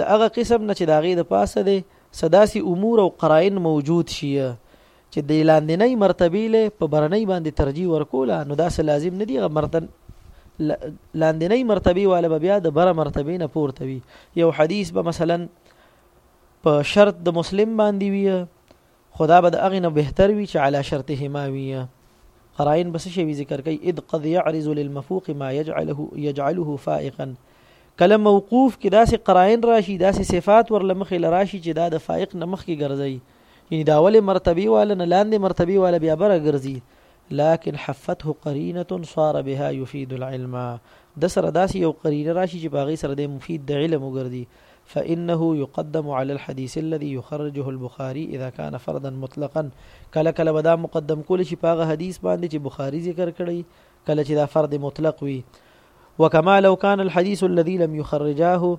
د هغه قسم نه چې د هغې د پاسه دې څه داسې امور او قرائن موجود شي چې د لاندنۍ مرتبې له په برنۍ باندې ترجیح ورکوله نو دا څه لازم نه دی هغه مرتن لاندنۍ مرتبه والا به بیا د بره مرتبه نه پورته وي یو حدیث به مثلا په شرط د مسلم باندې وي خو دا به د هغې نه بهتر وي چې علی شرطهما وي. قراین به څه شی وي ذکر کوي، اذ قد یعرض للمفوق ما یجعله یجعله فائقا کله موقوف کې داسې قراین راشي داسې صفات ورله مخې له راشي چې دا د فائق نه مخکې ګرځي یعنی دا ولې مرتبه والا نه لاندې مرتبه والا بیا بره ګرځي لكن حفته قرينه صار بها يفيد العلم د سره داسې یو قرینه راشي چې باغی سره د مفید د علم وګرځي فإنه يقدم على الحديث الذي يخرجه البخاري اذا كان فردا مطلقا کله کله به دا مقدم کول شي په هغه حدیث باندې چې بخاري ذکر کړی کله چې دا فرد مطلق وي وکما لو كان الحديث الذي لم يخرجاه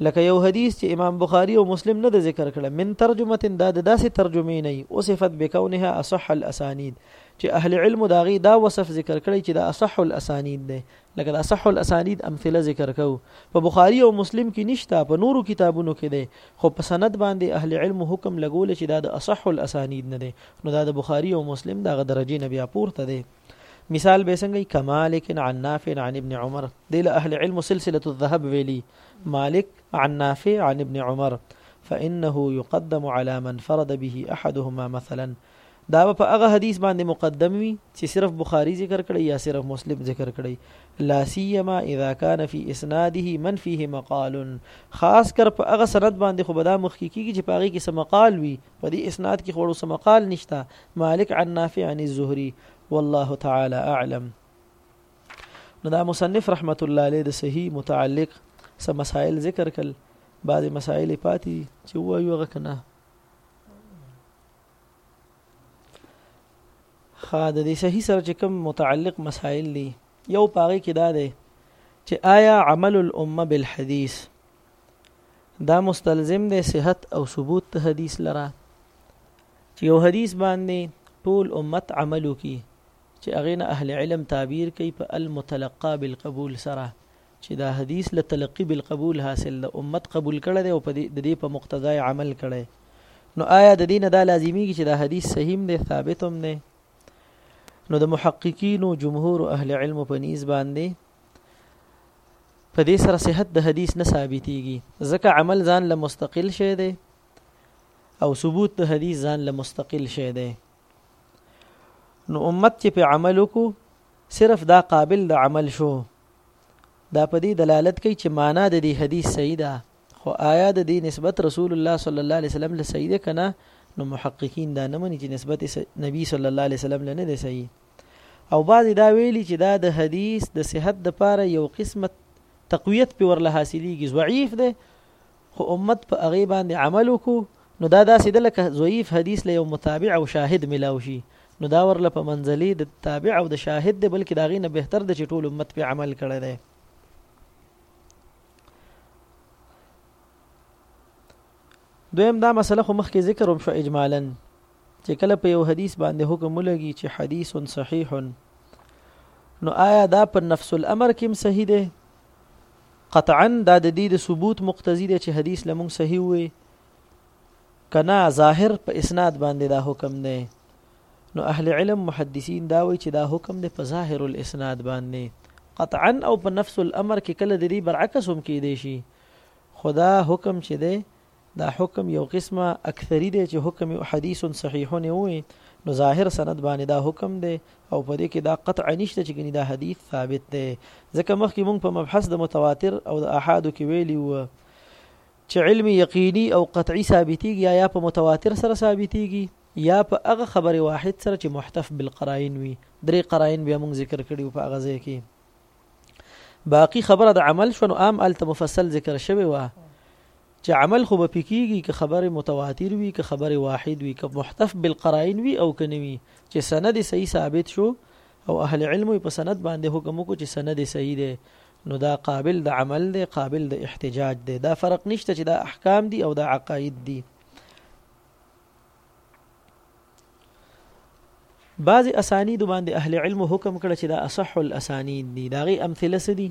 لکه یو حدیث چې امام بخاری او مسلم نه د ذکر کړه من ترجمه دا د داسې ترجمه نه او صفت بکونها اصح الاسانید چې اهل علم داغي دا وصف ذکر کړی چې دا اصح الاسانید دی لکه د اصح الاسانید امثله ذکر کوو په بخاری او مسلم کې نشته په نورو کتابونو کې دی خو په سند باندې اهل علم حکم لګول چې دا د اصح الاسانید نه دی نو دا د بخاری او مسلم دا غ درجه نه بیا پورته دی مثال به څنګه کمالک عن نافع عن ابن عمر دی له اهل علم سلسله الذهب ویلی مالک عن نافع عن ابن عمر فإنه يقدم على من فرد به أحدهما مثلا دا به په هغه حدیث باندې مقدم وي چې صرف بخاری ذکر کړي یا صرف مسلم ذکر کړي لا سیما اذا كان في اسناده من فيه مقال خاص کر په هغه سند باندې خو بدا مخ کیږي چې پاغي کې سمقال وي په دې اسناد کې خورو سمقال نشتا مالک عن نافع عن الزهري والله تعالى اعلم نو دا مصنف رحمت الله علیه د صحیح متعلق سم مسائل ذکر کړل بعض مسائل پاتې چې وایو غکنه خا د دې صحیح سره چې کوم متعلق مسائل دي یو پاره کې دا دی چې آیا عمل الامه بالحديث دا مستلزم دی صحت او ثبوت ته حدیث لره چې یو حدیث باندې ټول امت عمل وکي چې اغه نه اهل علم تعبیر کوي په المتلقى بالقبول سره چي دا حديث له تلقي بالقبول حاصل ده، امت قبول کړی دی او په دې، د دې په مقتضا يې عمل کړی، نو آيا د دې نه دا لازميږي چي دا حديث صحيح هم دی، ثابت هم دی؟ نو د محققينو، جمهورو اهل علمو په نيز باندي په دې سره صحت د حديث نه ثابتيږي، ځکه عمل ځان له مستقل شی دی او ثبوت د حديث ځان له مستقل شی دی. نو امت چې په عمل وکړو صرف دا قابل د عمل شو دا په دې دلالت کوي چې معنا د دې حدیث صحیح ده خو آیا د دې نسبت رسول الله صلی الله علیه وسلم له صحیح ده کنه نو محققین دا نه مني چې نسبت نبی صلی الله علیه وسلم له نه ده صحیح او بعض دا ویلي چې دا د حدیث د صحت د پاره یو قسمت تقویت په ورله حاصلېږي ضعیف ده خو امت په هغې باندې عمل وکړو نو دا داسې ده لکه ضعیف حدیث له یو متابع او شاهد ملاو شي نو دا ورله په منزلې د تابع او د شاهد دی بلکې د هغې نه بهتر دی چې ټول امت په عمل کړی دی دویم دا مسله خو مخکې ذکر هم شو اجمالا چې کله په یو حدیث باندې حکم ولګي چې حدیث صحیح نو آیا دا په نفس الامر کې صحیح دی قطعاً دا د دې د ثبوت مقتضي دی چې حدیث له موږ صحیح وي که نه ظاهر په اسناد باندې دا حکم دی نو اهل علم محدثین دا وایي چې دا حکم دی په ظاهر الاسناد باندې قطعا او په نفس الامر کې کله د دې برعکس هم کېدی شي خدا حکم چې دی دا حکم یو قسمه اکثری دی چه حکم حدیث صحیح نه ووې نو ظاهر سند باندې دا حکم دی او په دې کې دا قطع نشته چه ګنی دا حدیث ثابت دی ځکه مخکې مونږ په مبحث د متواتر او د احادو کې ویلی و چه علم یقینی او قطعی ثابتیږي یا یا په متواتر سره ثابتیږي یا په هغه خبر واحد سره چې محتف بالقرائن وي درې قرائن بیا موږ ذکر کړي په هغه ځای کې باقی خبره د عمل شو نو عام الته مفصل ذکر شوی و چې عمل خو به پرې کېږي که خبر متواتر وي که خبر واحد وي که محتف بالقرائن وي او که نه وي چې سند یې صحیح ثابت شو او اهل علمو یې په سند باندې حکم وکړو چې سند یې صحیح دی نو دا قابل د عمل دی قابل د احتجاج دی دا فرق نشته چې دا احکام دي او دا عقاید دي بعضی اسانید باندې اهل علم حکم کړ چې دا اصح الاسانید دي دا غي امثله سدي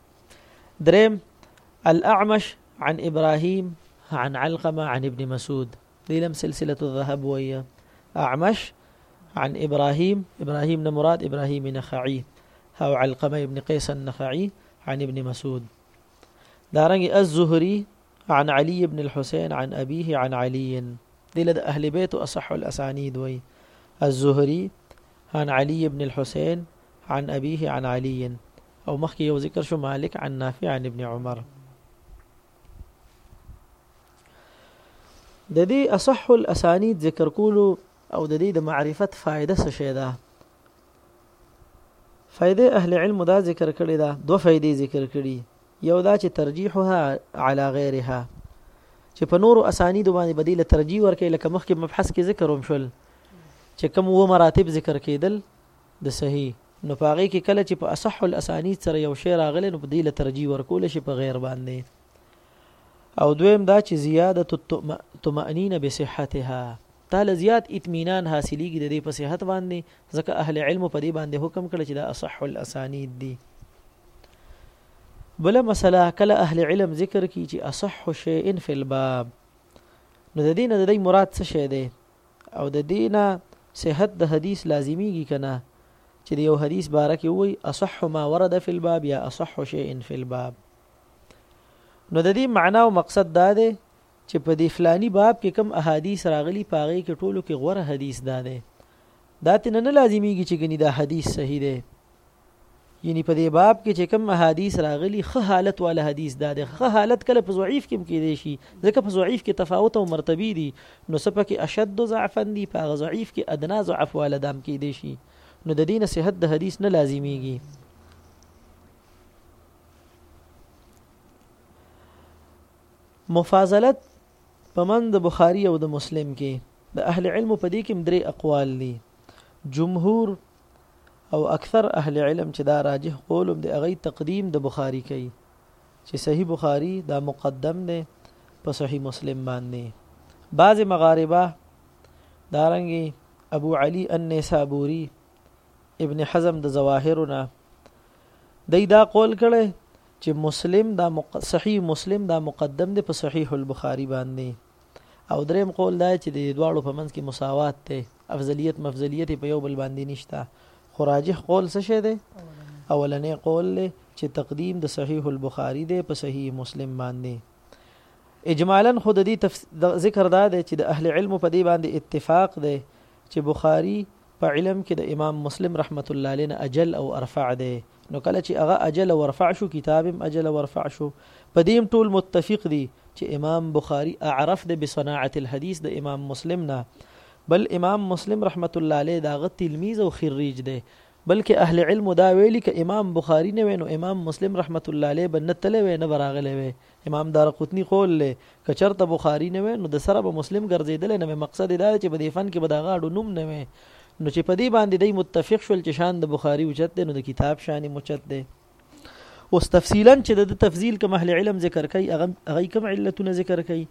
دريم الأعمش عن إبراهيم عن علقمة عن ابن مسود دي لم سلسلة الذهب ويا أعمش عن إبراهيم إبراهيم نمراد إبراهيم نخعي أو علقمة ابن قيس النخعي عن ابن مسود دارنgi الزهري عن علي بن الحسين عن أبيه عن علي دله د اهل بیت او صح الاسانید وای الزهري عن علي بن الحسين عن ابيه عن علي او مخکې یو ذکر شو مالک عن نافع عن ابن عمر د دې اصح الاسانید ذکر کولو او د دې د معرفت فائدہ څه شي ده فائدې اهل علم دا ذکر کړی دا دوه فائدې ذکر کړي یو دا چې ترجیحها علی غیرها چې په نورو اسانید باندې بدیل ترجیح ورکړي لکه مخکې مبحث کې ذکر هم شول چې کوم و مراتب ذکر کېدل د صحیح نو په هغې کې کله چې په اصح الاسانید سره یو شی راغلی نو په دې له ترجیح ورکول شي په غیر باندې او دویم دا چې زیاده الطمأنینه بصحتها تاله زیات اطمینان حاصلېږي د دې په صحت باندې ځکه اهل علم په دې باندې حکم کړ چې دا اصح الاسانید دي بل مسله کله اهل علم ذکر کی چې اصح شیء فی الباب نو د دې نه د دې مراد څه شی دی او د دې نه صحت د حدیث لازمیږي که نه چې د یو حدیث باره کې ووایي اصح ما ورد فی الباب یا اصح شیء فی الباب نو د دې معنا او مقصد دا دی چې په دې فلانی باب کې کم احادیث راغلي په هغې کې ټولو کې غوره حدیث دا دی دا تنه نه لازمیږي چې ګنې دا حدیث صحیح دی یعنی په دې باب کې چې کوم احادیث راغلي خه حالت والا حدیث دا دی خه حالت کله په ضعیف کې کې دی شي ځکه په ضعیف کې تفاوت او مرتبه دي نو سپه کې اشد ضعفا دي په ضعیف کې ادنا ضعف والا دام کې دی شي نو د دین صحت د حدیث نه لازمیږي مفاضلت پمن د بخاری او د مسلم کې د اهل علم په دې کې درې اقوال دي جمهور او اکثر اهل علم چې دا راجح قول هم دی هغه تقدیم د بخاری کوي چې صحیح بخاری دا مقدم دی په صحیح مسلم باندې بعض مغاربه دارنګي ابو علي النسابوري ابن حزم د ظواهرنا دای دا قول کړي چې مسلم دا مق... صحیح مسلم دا مقدم دی په صحیح البخاری باندې او دریم قول دا چې د دواړو په منځ کې مساوات دی افضلیت مفضلیت په یو بل باندې نشته خو راجح قول څه شه دی اولنې قول له چې تقدیم د صحیح البخاری دی په صحیح مسلم باندې اجمالا خود دې تف... ذکر دا دی چې د اهل علم په دې باندې اتفاق دی چې بخاری په علم کې د امام مسلم رحمت الله علیه اجل او ارفع دی نو کله چی هغه عجل ورفع شو کتاب هم عجل ورفع شو په دی هم ټول متفق دی چی امام بخاری اعرف دی بصناعت الحدیث د امام مسلم نه بل امام مسلم رحمت الله علیه د هغه تلمیذ او خریج دی بلکه اهل علمو دا ویلی که امام بخاری نه وی نو امام مسلم رحمت الله علیه به نه تلی وی نه به راغلی وی امام دارقطنی قول دی که چرته بخاری نه وی نو د سره به مسلم ګرځیدلی نه وی مقصد یې دا دی چې په دې فن کې به د هغه اډو نوم نه وی نو چې په دې باندې دی متفق شول چې شان د بخاری اوچت دی نو د کتاب شان یې اوچت دی اوس تفصیلا چې د تفضیل کوم اهل علم ذکر کوي هغه کوم علتونه ذکر کوي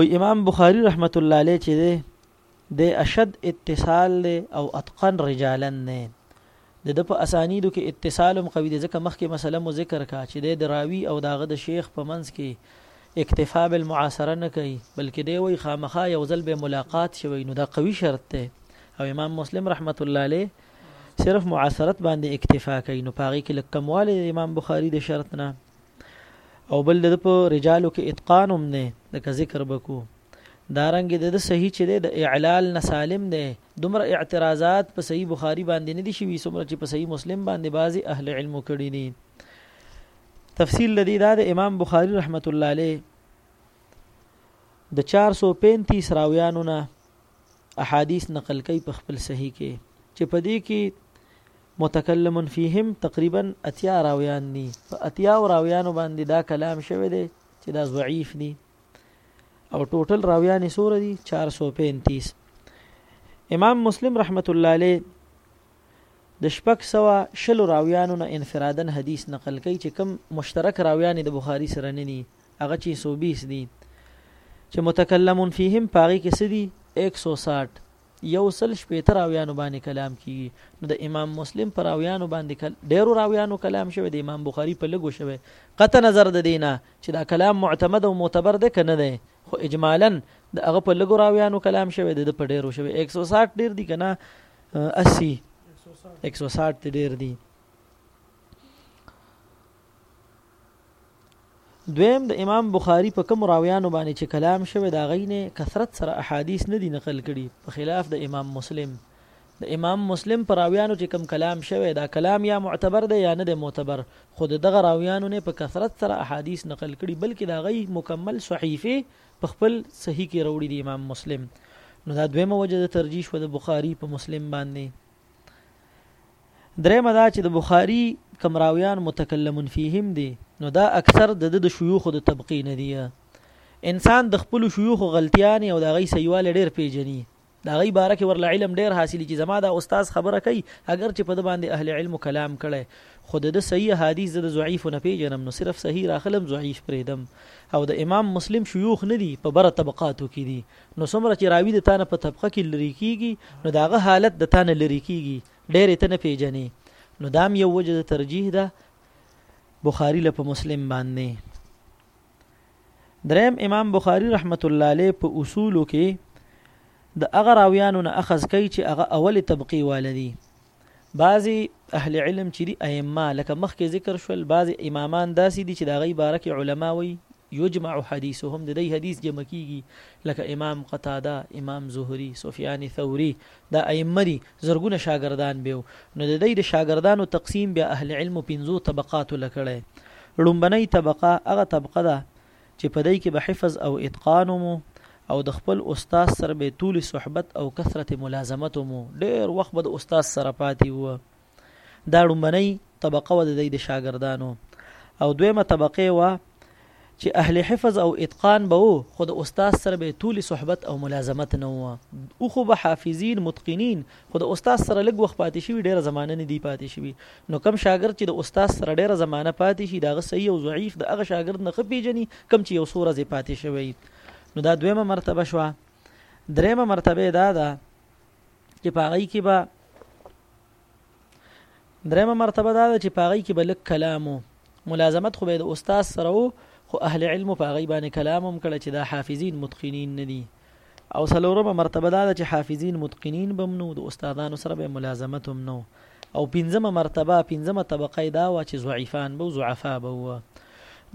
وی امام بخاری رحمت الله علیه چې دی دی اشد اتصال دی او اتقن رجالا دی د د په اسانیدو کې اتصال هم قوي دی ځکه مخکې مسله مو ذکر کا چې د راوی او داغه د شیخ په منځ کې اکتفا بالمعاصره نه کوي بلکې دی وی خامخا یو ځل به ملاقات شوی نو دا قوي شرط دی او امام مسلم رحمت الله علیه صرف معاصرت باندې اکتفا کوي نو پاغي کې لکمواله امام بخاری د شرط نه او بل د په رجالو کې اتقان هم نه د ذکر بکو دارنګ د دا صحیح چې د اعلال نه سالم دی دومره اعتراضات په صحیح بخاری باندې نه دي شوي څومره چې په صحیح مسلم باندې بعضی اهل علم کړي دي تفصیل لدی دا د امام بخاری رحمت الله علیه د 435 راویانو نه احادیث نقل کوي په خپل صحیح کې چې په دې کې متکلمن فیهم تقریبا اتیا راویان دي په اتیا راویانو باندې دا کلام شوی دی چې دا ضعیف دي او ټوټل راویان سور دي 435 امام مسلم رحمت الله علیه د شپږ سوا شلو راویانو نه انفرادن حدیث نقل کوي چې کم مشترک راویان د بخاری سره نه دي هغه چي سو بیس دي چي متکلم فیهم په هغه کي څه دي ایک سو ساټ یو سل شپېته راویانو باندې کلام کیږي نو د امام مسلم پر راویانو باندې ډیرو راویانو کلام شوی د امام بخاری په لګو شوی قطع نظر د دینه چې دا کلام معتمد او معتبر دی کنه دی خو اجمالا د هغه په لګو راویانو کلام شوی د په ډیرو شوی 160 ډیر دی کنه 80 160 ډیر دی دویم د امام بخاری په کوم راویانو باندې چې کلام شوی دا غینه کثرت سره احادیث نه دي نقل کړي په خلاف د امام مسلم د امام مسلم پر راویانو چې کوم کلام شوی دا کلام یا معتبر دی یا نه دی معتبر خو د دغه راویانو نه په کثرت سره احادیث نقل کړي بلکې دا غي مکمل صحیفه په خپل صحیح کې وروړي دی امام مسلم نو دا دویمه وجه د ترجیح و د بخاری په مسلم باندې درېمه دا چې د بخاری کم راویان متکلمون فیهم دي نو دا اکثر د د شيوخ د طبقې نه دي انسان د خپل شيوخ غلطیان او د غي سیواله ډېر پیژني دا غي باره کې ورله علم ډېر حاصل چې زما دا استاد خبره کوي اگر چې په د باندې اهل علم کلام کړي خو د صحیح حدیث د ضعیف نه پیژنم نو صرف صحیح راخلم ضعیف پرېدم او د امام مسلم شيوخ نه دي په بره طبقاتو کې دي نو څومره چې راوي د تا نه په طبقه کې لرې کېږي نو د هغه حالت د تا نه لرې کېږي ډېر یې ته نه پېژنې نو دا هم یو وجه د ترجیح ده بخاری له په مسلم باندې دریم امام بخاری رحمت الله علیه په اصولو کې د هغه راویانو نه اخذ کوي چې هغه اول طبقه والدي بعضي اهل علم چې دي ائمه لکه مخکې ذکر شول بعضي امامان داسې دي چې د هغوی باره کې علما وایي یجمع حدیثهم د دوی حدیث جمع کیږي لکه امام قتاده امام زهري سفیان ثوري دا ائمه دي زرګونه شاګردان به نو د دوی د شاګردانو تقسیم بیا اهل علم پنځو طبقاتو لکړی لومبنۍ طبقه هغه طبقه ده چې په دی کې به حفظ او اتقان ومو او د خپل استاد سره به طول صحبت او کثرت ملازمت ومو ډیر وخت به د استاد سره پاتې وو دا ړومبنۍ طبقه و د دی د شاګردانو او دویمه طبقه و چې اهل حفظ او اتقان به وو خو د استاد سره به طول صحبت او ملازمت نه وو او خو به حافظین متقنین خو د استاد سره لږ وخت پاتې شوي ډېره زمانه نه دي پاتې شوي نو کوم شاګرد چې د استاد سره ډېره زمانه پاتې شي د هغه صحیح او ضعیف د هغه شاګرد نه ښه پېژني کوم چې یو څو ورځې پاتې شوی وي نو دا دویمه مرتبه شوه دریمه مرتبه دا ده چې په هغه کې به درېمه مرتبه دا ده چې پاغي کې بلک کلامو ملازمت خو به د استاد سره خو اهل علم پاغي باندې کلامم کړه چې دا حافظین متقینین ندي او څلورمه مرتبه دا ده چې حافظین متقنین به هم نه د استادانو سره به ملازمت هم نه او پنځمه مرتبه پنځمه طبقه دا وه چې ضعیفان به ضعفا به وه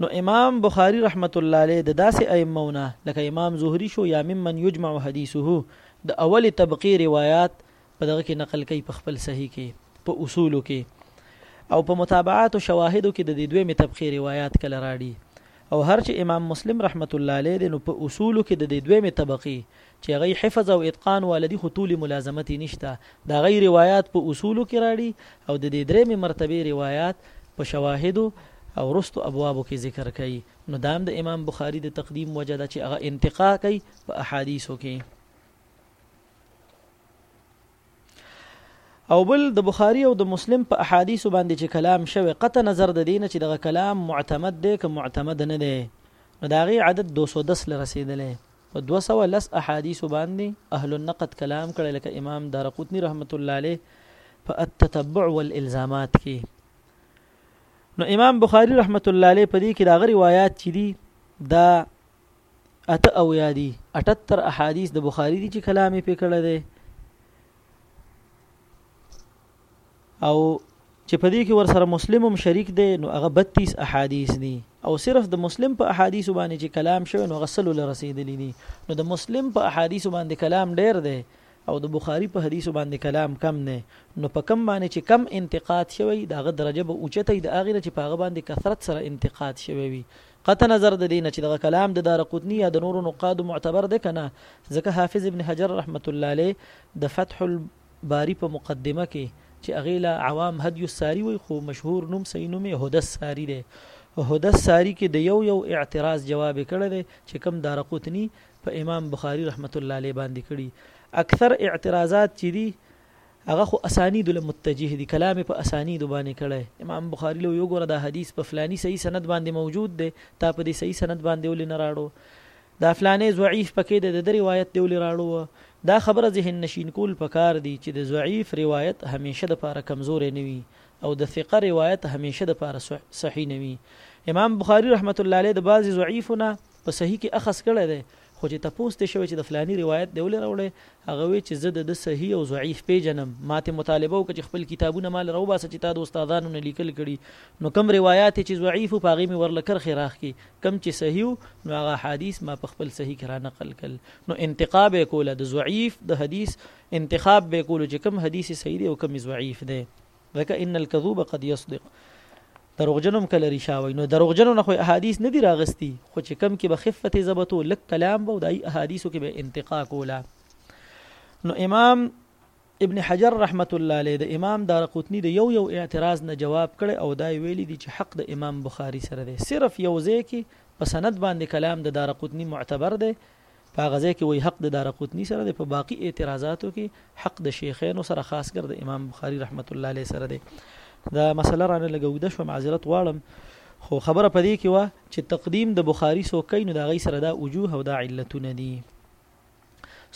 نو امام بخاری رحمت الله علیه د داسې ائمهونه لکه امام زهری شو یا ممن یجمع حدیثه د اول طبقه روایت په دغه کې نقل کوي په خپل صحیح کې په اصولو کې او په متابعات او شواهدو کې د دې دویمې طبقې روایات کله راړي او هر چې امام مسلم رحمت الله علیه دی نو په اصولو کې د دې دویمې طبقې چې هغه حفظ او اتقان والدي خو طول ملازمت نشته دا غي روایت په اصولو کې راړي او د دې درېمې مرتبه روایت په شواهدو او رستو ابوابو کې ذکر کوي نو دام د امام بخاری د تقدیم وجه ده چې هغه انتقا کوي په احادیثو کې او بل د بخاری او د مسلم په احادیث باندې چې کلام شوی قطع نظر د دینه چې دغه کلام معتمد دی که معتمد نه دی نو دا غي عدد 210 لرسیدلې په 210 احادیث باندې اهل النقد کلام کړي لکه امام دارقطنی رحمت الله علیه په التتبع والالزامات کې نو امام بخاری رحمت الله علیه په دې کې دا غي روایت چې دي دا اته او یادی 78 احادیث د بخاری دي چې کلام یې پکړه دی او چې په دې کې ور سره مسلم هم شریک دی نو هغه 32 احادیث دي او صرف د مسلم په احادیث باندې چې کلام شوی نو غسل لر رسیدلی دي نو د مسلم په احادیث باندې کلام ډیر دی او د بخاری په حدیث باندې کلام کم نه نو په کم باندې چې کم انتقاد شوی داغه درجه به اوچته د اغه چې په هغه باندې کثرت سره انتقاد شوی وي قطع نظر د دې نه چې دغه کلام د دارقطني يا د نورو نقادو معتبر دی که نه ځکه حافظ ابن حجر رحمة الله عليه د فتح الباري په مقدمه کې چې هغې له عوام هدي الساري وایي خو مشهور نوم صحیح نوم یې هدى الساري دی هدى الساري کې د یو یو اعتراض جواب یې کړی دی چې کوم دارقطني په امام بخاري رحمة الله عليه باندې کړي اکثر اعتراضات چې دي هغه خو اسانيدو له متجه دي کلام يې په اسانيدو باندې کړی امام بخاري له وي وګوره دا حديث په فلاني صحيح سند باندې موجود دی تا په دې صحيح سند باندې ولې نه راړو دا فلانی ضعيف پکې دی د ده روايت دې ولې راړو وه دا خبره ذهن نشين کول پکار دي چې د ضعيف روايت هميشه د پاره کمزوری نه وي او د ثقه روايت هميشه د پاره صحيح نه وي امام بخاري رحمت الله عليه د بعضې ضعيفو نه په صحیح کې اخذ کړی دی، خو چې تپوس ترې شوی چې د فلاني روایت دی ولې راوړی؟ هغه وې چې زه د ده صحیح او ضعیف پېژنم، ما ترې مطالبه وکړه چې خپل کتابونه ماله راوباسه چې تا د استادانو نه لیکل کړي، نو کوم روایات یې چې ضعیف وو په هغې مې ورله کرښې راښکې، کوم چې صحیح وو نو هغه احادیث ما په خپل صحیح کې رانقل کړل، نو انتقا به یې کوله، د ضعیف د حدیث انتخاب به یې کولو چې کوم حدیث یې صحیح دی او کوم یې ضعیف دی، ځکه ان الکذوب قد یصدق. دروغجن هم کله رشا وایي نو دروغجنو نه خو یې احادیث نه دي راغستي خو چې کوم کې به خفت ضبط و لږ کلام به او د احادیثو کې به انتقا کوله نو امام ابن حجر رحمت الله علیه د امام دارقطنی د یو یو اعتراض نه جواب کړي او دا ویلي دي چې حق د امام بخاری سره دی صرف یو ځای کې په سند باندې کلام د دارقطنی معتبر دی په هغه ځای کې وایي، حق د دارقطني سره دی، په باقي اعتراضاتو کې حق د شیخینو سره خاص کر د امام بخاري رحمة الله علیه سره دی. دا مسله رانه لږه اوږده شوه معذرت غواړم خو خبره په دې کې وه چې تقدیم د بخاري څوک کوي نو د هغوی سره دا وجوه او دا علتونه دي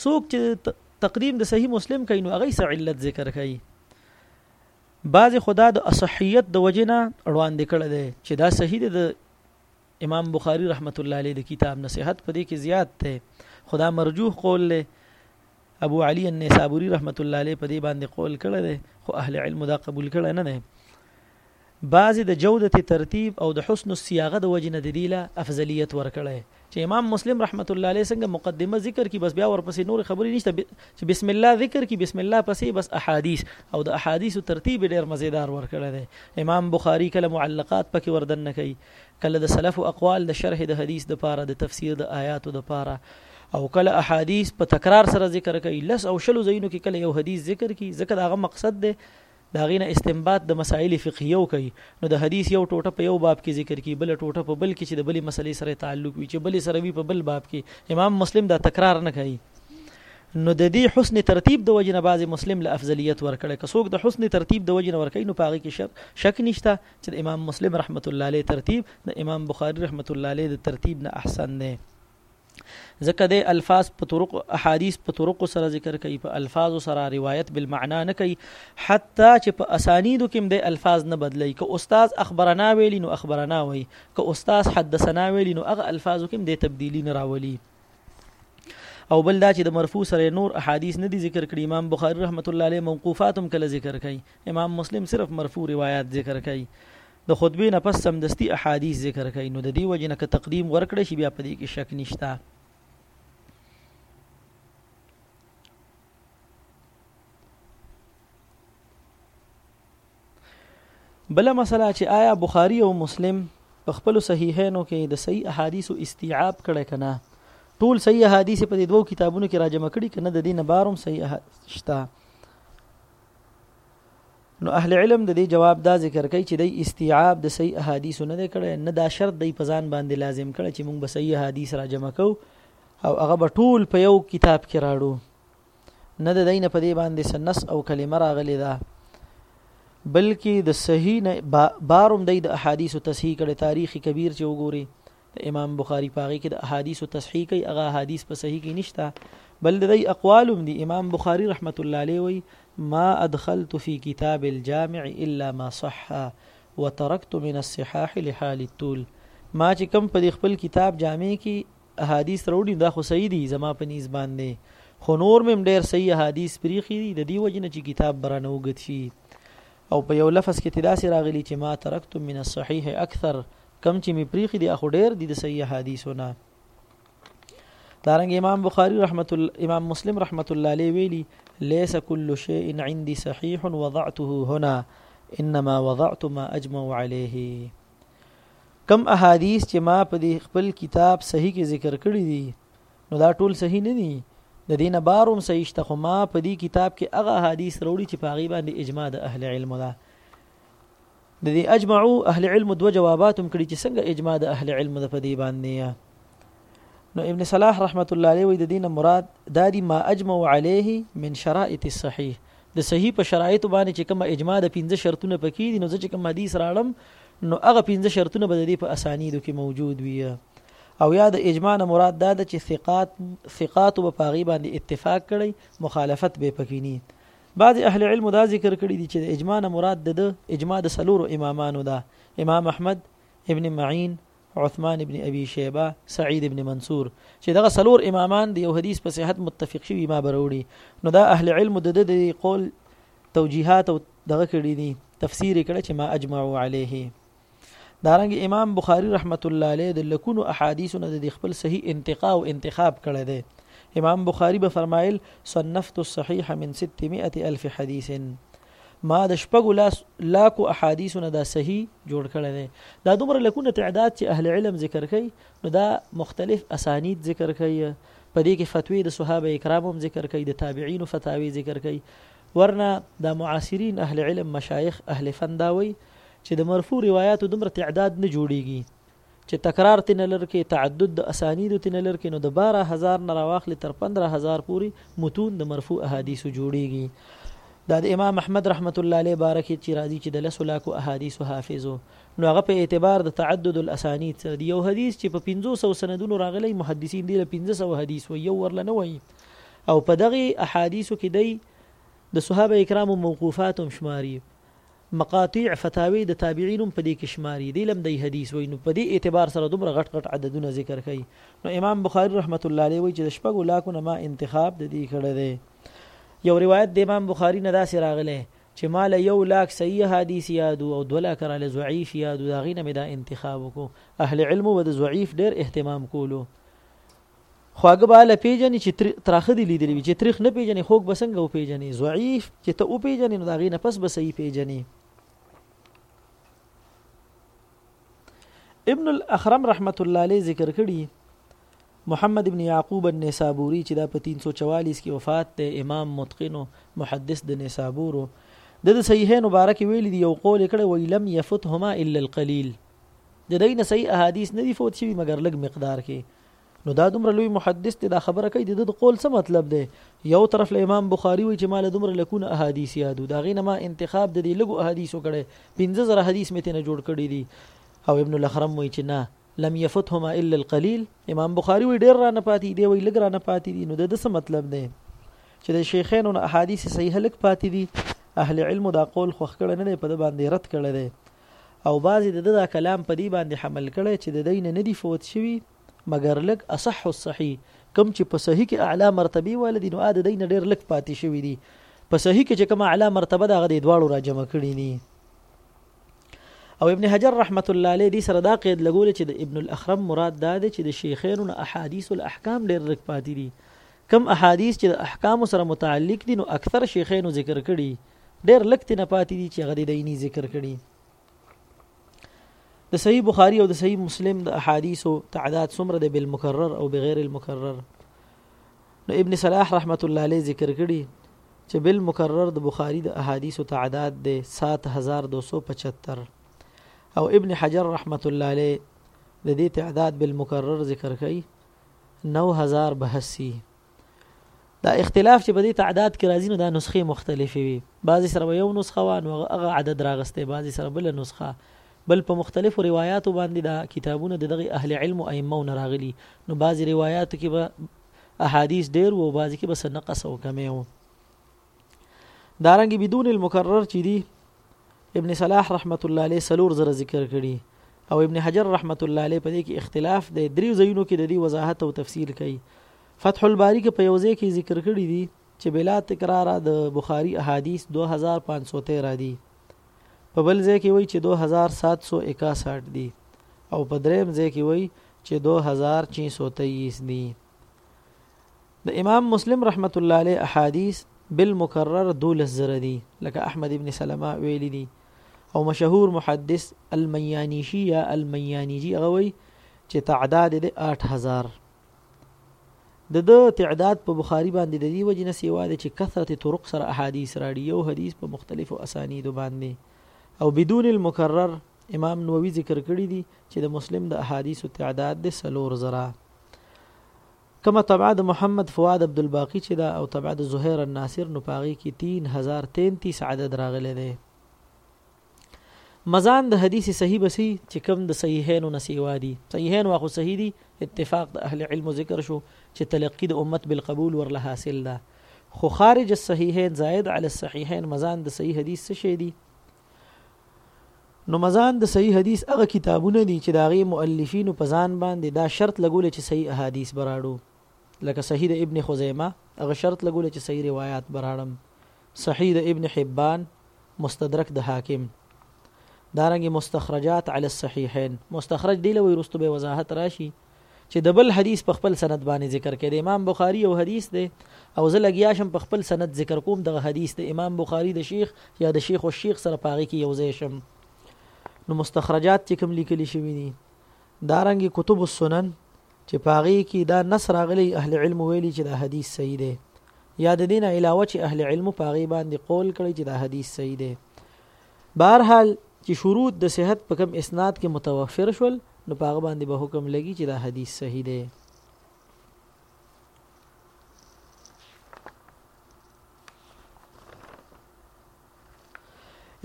څوک چې تقدیم د صحیح مسلم کوي نو هغوی څه علت ذکر کوي بعضې خدا د اصحیت د وجې نه اړواندې کړی دی چې دا صحیح دی د امام بخاری رحمت الله علیه د کتاب نه صحت په دې کې زیات دی خو دا مرجوح قول دی ابو علی النیسابوری رحمت الله علیه په دې باندې قول کړی دی خو اهل علم دا قبول کړی نه دی بعضې د جودت ترتیب او د حسن السیاغه د وجې نه د دې له افضلیت ورکړی چې امام مسلم رحمت الله علیه څنګه مقدمه ذکر کی بس بیا ورپسې نور خبرې نشته چې بسم الله ذکر کی بسم الله پسې بس احادیث او د احادیث ترتیب ډیر مزیدار ورکړی دی امام بخاری کله معلقات پکې وردن نه کوي کله د سلفو اقوال د شرح د حدیث د پاره د تفسیر د آیاتو د پاره او کله احادیث په تکرار سره ذکر کوي لس او شلو زینو کې کله یو حدیث ذکر کی ځکه دا غو مقصد دی دا غینه استنباط د مسائل فقهیو کوي نو د حدیث یو ټوټه په یو باب کې ذکر کی بل ټوټه په بل کې چې د بلې مسلې سره تعلق وي چې بلې سره وي په بل باب کې امام مسلم دا تکرار نه کوي نو د دې حسن ترتیب د وجنه بعض مسلم له افضلیت ورکړي که څوک د حسن ترتیب د وجنه ورکړي نو پاغي کې شک شک نشته چې د امام مسلم رحمت الله علیه ترتیب د امام بخاری رحمت الله علیه د ترتیب نه احسن دی ځکه د الفاظ په طرق احادیث په طرق سره ذکر کوي په الفاظ سره روایت بالمعنا نه کوي حتی چې په اسانیدو کې د الفاظ نه بدلی که استاد اخبرنا ویلی نو اخبرنا وای که استاد حدثنا ویلی نو هغه الفاظو کې د تبدیلی نه راولي او بل دا چې د مرفوع سره نور احادیث نه دي ذکر کړي امام بخاری رحمت الله علیه موقوفاتم کله ذکر کوي امام مسلم صرف مرفوع روایت ذکر کوي د خطبه نه پس سمدستي احادیث ذکر کوي نو د دې وجه نه که تقدیم ورکړي شي بیا په دې کې شک نشته بل مسله چې آیا بخاری او مسلم په خپل صحیحینو کې د صحیح احادیثو استیعاب کړي کنه ټول صحیح احادیث په دې دوو کتابونو کې راجمع کړي کنه د دې نه بارم صحیح شته نو اهل علم د دې جواب دا ذکر کوي چې د استيعاب د صحیح احادیث نه دی کړی نه دا شرط دی په ځان باندې لازم کړی چې موږ به صحیح احادیث را جمع کوو او هغه به ټول په یو کتاب کې راړو نه د دین په دې باندې سنس او کلمه راغلی ده بلکې د صحیح نه بارم دی د احادیث تصحیح کړي تاریخ کبیر چې وګوري د امام بخاری په هغه کې د احادیثو تصحیح کوي هغه احادیث په صحیح کې نشته بل د دې اقوال هم دي امام بخاری رحمت الله علیه وی ما ادخلت فی کتاب الجامع الا ما صح وترکت من الصحاح لحال الطول ما چې کم په خپل کتاب جامع کې احادیث راوړي دا خو صحیح دي زما په نیز باندې خو نور مم ډیر صحیح احادیث پریخي دي د دې وجنه چې کتاب برانه وګت شي او په یو لفظ کښتې داسې راغلي چې ما ترکت من الصحیح اکثر کم چې مې پریخي دي اخو ډیر دي د صحیح حدیثو نه دارنګ امام بخاری رحمت الله امام مسلم رحمت الله علیه ویلي ليس كل شيء عندي صحيح وضعته هنا انما وضعت ما اجمع عليه کم احادیث چې ما په دې خپل کتاب صحیح کې ذکر کړی دي نو دا ټول صحیح نه دي د دینه باروم صحیح شته خو ما په دې کتاب کې هغه حدیث وروړي چې په هغه باندې اجماع د اهل علم ده د دې اجمعو اهل علم دوه جوابات هم کړي چې څنګه اجماع د اهل علم د پدی باندې نو ابن صلاح رحمت الله علیه وی د دین مراد دا دی ما اجمع علیه من شرائط الصحیح د صحیح په شرایط باندې چې کوم اجماع د 15 شرطونه پکې دي نو ځکه کوم حدیث راړم نو هغه 15 شرطونه به د دې په اسانیدو کې موجود وي او یا د اجماع نه مراد دا ده چې ثقات ثقات به پاغي باندې اتفاق کړي مخالفت به پکې نه بعض اهل علم دا ذکر کړی دي چې د اجماع نه مراد د اجماع د سلورو امامانو ده امام احمد ابن معین عثمان ابن ابي شيبه سعيد ابن منصور چې دغه سلور امامان دی یو حدیث په صحت متفق شوی ما بروړي نو دا اهل علم د د قول توجيهات او دغه کړی دي تفسیر کړه چې ما اجمعوا عليه دارنګ امام بخاری رحمت الله علیه د لکونو احادیثو نه د خپل صحیح انتقا او انتخاب کړی دی امام بخاری به فرمایل صنفت الصحیح من 600 الف حدیث ما د شپږو لاس لاکو احادیثو نه دا صحیح جوړ کړی دی دا دومره لکونه تعداد چې اهل علم ذکر کوي نو دا مختلف اسانید ذکر کوي په دې کې فتوی د صحابه کرامو ذکر کوي د تابعین فتاوی ذکر کوي ورنه د معاصرین اهل علم مشایخ اهل فن داوي چې د مرفوع روایاتو دومره تعداد نه جوړیږي چې تکرار تینه لرکې تعدد د اسانیدو تینه لرکې نو د باره هزار نه راواخلې تر پندره هزار پورې متون د مرفوع احادیثو جوړیږي دا د امام احمد رحمت الله علیه بارکه چې راځي چې د لسو لاکو احادیثو حافظو نو هغه په اعتبار د تعدد الاسانید سره دی یو حدیث چې په 1500 سندونو راغلی محدثین دی له 1500 حدیث وي یو ورله نه وي او په دغه احادیثو کې دی د صحابه کرامو موقوفات هم شماري مقاطیع فتاوی د تابعین هم په دی کی شماری دی لم دی حدیث وایی نو په دی اعتبار سره دومره غټ غټ عددونه ذکر کړی نو امام بخاری رحمته الله علیه وایی چی د شپږو لاکو نه ما انتخاب د دی کړی دی یو روایت د امام بخاری نه داسی راغلی چی ما له یو لاک صحیح احادیث یاد او دوه لاک را له ضعیف یاد د هغی نه می دا انتخاب وکړو اهل علمو به د ضعیف ډیر اهتمام کولو خواږه به هله پېژنې چې تراخه دې لیدلي وي، چې تریخ نه پېژنې خوږ به څنګه وپېژنې، ضعیف چې ته وپېژنې نو د هغې نه پس به صحیح پېژنې. ابن الاخرم رحمت الله علیه ذکر کړي محمد ابن یعقوب النسابوری چې دا په 344 کې وفات دی امام متقن محدث د نسابور د د صحیحین مبارک ویل دی یو قول کړه وی لم یفتهما الا القلیل د دین صحیح احادیث نه دی فوت شوی مګر لږ مقدار کې نو دا دومره لوی محدث دی دا خبره کوي د ده د قول څه مطلب دی یو طرف له امام بخاري وایي چې ما له دومره لکونه احادیث یادو د هغې نه ما انتخاب د دې لږو احادیثو کړی پنځه زره حدیث مې ترېنه جوړ کړي دي او ابن الاخرم وایي چې نه لم يفتهما الا القليل امام بخاري وایي ډېر رانه پاتې دی وایي لږ رانه پاتې دي نو د ده څه مطلب دی چې د شیخینو نه احادیث صحیحه لږ پاتې دي اهل علم دا قول خوښ کړی نه دی په ده باندې رد کړی دی او بعضې د ده دا کلام په دې باندې حمل کړی چې د دی نه نه دي فوت شوي مګر لږ اصح الصحیح کوم چې په صحیح کې اعلی مرتبې واله دي نو هغه د دی نه ډېر لږ پاتې شوي دي په صحیح کې چې کومه اعلی مرتبه ده هغه دې دواړو را جمع کړي دي او ابن حجر رحمت الله علیه دې سره دا قید لګول چې د ابن الاخرم مراد دا دی چې د شیخینو نه احادیث الاحکام ډېر لږ پاتې دي کم احادیث چې د احکام سره متعلق دي نو اکثر شیخینو ذکر کړي ډېر لږ تنه پاتې دي چې هغه د دیني ذکر کړي د صحیح بخاری او د صحیح مسلم د احادیثو تعداد څومره دی بالمکرر او بغیر المکرر نو ابن صلاح رحمت الله علیه ذکر کړي چې بالمکرر د بخاری د احادیثو تعداد دی 7275 او ابن حجر رحمت الله علیه د دې تعداد بالمکرر ذکر کړي 9082 دا اختلاف چې په دې تعداد کې راځي نو دا نسخې مختلفې وي بعضی سره به یو نسخه وه نو هغه عدد راغسته بعضی سره بل نسخه بل په مختلفو روایتو باندې دا کتابونه د دغه اهل علم او ائمه نه راغلي نو بعضی روایتو کې به احادیث ډیر وو بعضی کې به نقص او کمی وو دارنګ بدون المکرر چې دی ابن صلاح رحمت الله علیه سلور زره ذکر کړي او ابن حجر رحمت الله علیه په دې کې اختلاف دی درې ځایونو کې د دې وضاحت او تفسیر کوي فتح الباری کې په یو ځای کې ذکر کړي دي چې بلا تکرار د بخاری احادیث 2513 دي په بل ځای کې وایي چې 2761 دي او په دریم ځای کې وایي چې 2623 دي د امام مسلم رحمت الله علیه احادیث بالمکرر دولس زره دي لکه احمد ابن سلمه ویلي دي او مشهور محدث الميانيشي یا الميانيجي هغه وایي چې تعداد یې 8000 د د تعداد په بخاری باندې د دې وجې نه سیوا دی چې کثرت طرق سره احادیث راړي یو حدیث په مختلفو اسانیدو باندې او بدون المکرر امام نووي ذکر کړی دی چې د مسلم د احادیثو تعداد د سلور زره کومه طبعه د محمد فواد عبدالباقي چې ده او طبعه د زهير الناصر نو په هغې کې 3033 عدد راغلی دی مزان د حدیث صحیح بسی چې کوم د صحیحینو نه سیوا دي صحیحین واخو صحیح دي اتفاق د اهل علم ذکر شو چې تلقی د امت بالقبول ورله حاصل ده خو خارج الصحیحین زائد علی الصحیحین مزان د صحیح حدیث څه شي دي نو مزان د صحیح حدیث هغه کتابونه دي چې د هغې مؤلفینو په ځان باندې دا شرط لګولی چې صحیح احادیث براړو لکه صحیح د ابن خزیمه هغه شرط لګولی چې صحیح روایات براړم صحیح د ابن حبان مستدرک د حاکم دارنګ مستخرجات علی الصحیحین مستخرج دی لوی رستو به وضاحت راشي چې د بل حدیث په خپل سند باندې ذکر کړي د امام بخاری یو حدیث دی او زه لګیا شم په خپل سند ذکر کوم دغه حدیث د امام بخاری د شیخ یا د شیخ او شیخ سره پاغي کې یو ځای شم نو مستخرجات چې کوم لیکل شوی دي دارنګي کتب السنن چې پاغي کې دا نص راغلی اهل علم ویلي چې دا حدیث صحیح دی یا د دین علاوه چې اهل علم پاغي باندې قول کړی چې دا حدیث صحیح دی بهر حال چې شروط د صحت په کوم اسناد کې متوفر شول نو په هغه باندې به حکم لګي چې دا حدیث صحیح دی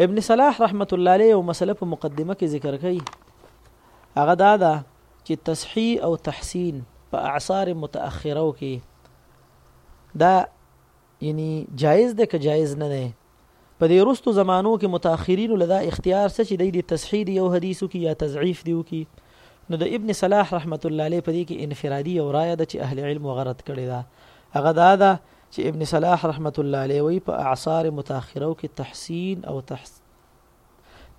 ابن صلاح رحمت الله علیه یو مسله په مقدمه کې ذکر کړي هغه دا ده چې تصحیح او تحسین په اعصار متأخره کې دا یعنی جایز ده که جایز نه ده په دې وروستو زمانو کې متاخرینو له دا اختیار څه چې دی د تصحیح د یو حدیث وکړي یا تضعیف دی وکړي نو د ابن صلاح رحمت الله علیه په دې کې انفرادي یو رایه ده چې اهل علم غرت کړې ده هغه دا ده چې ابن صلاح رحمت الله علیه وی په اعصار متاخرو کې تحسین او تحسین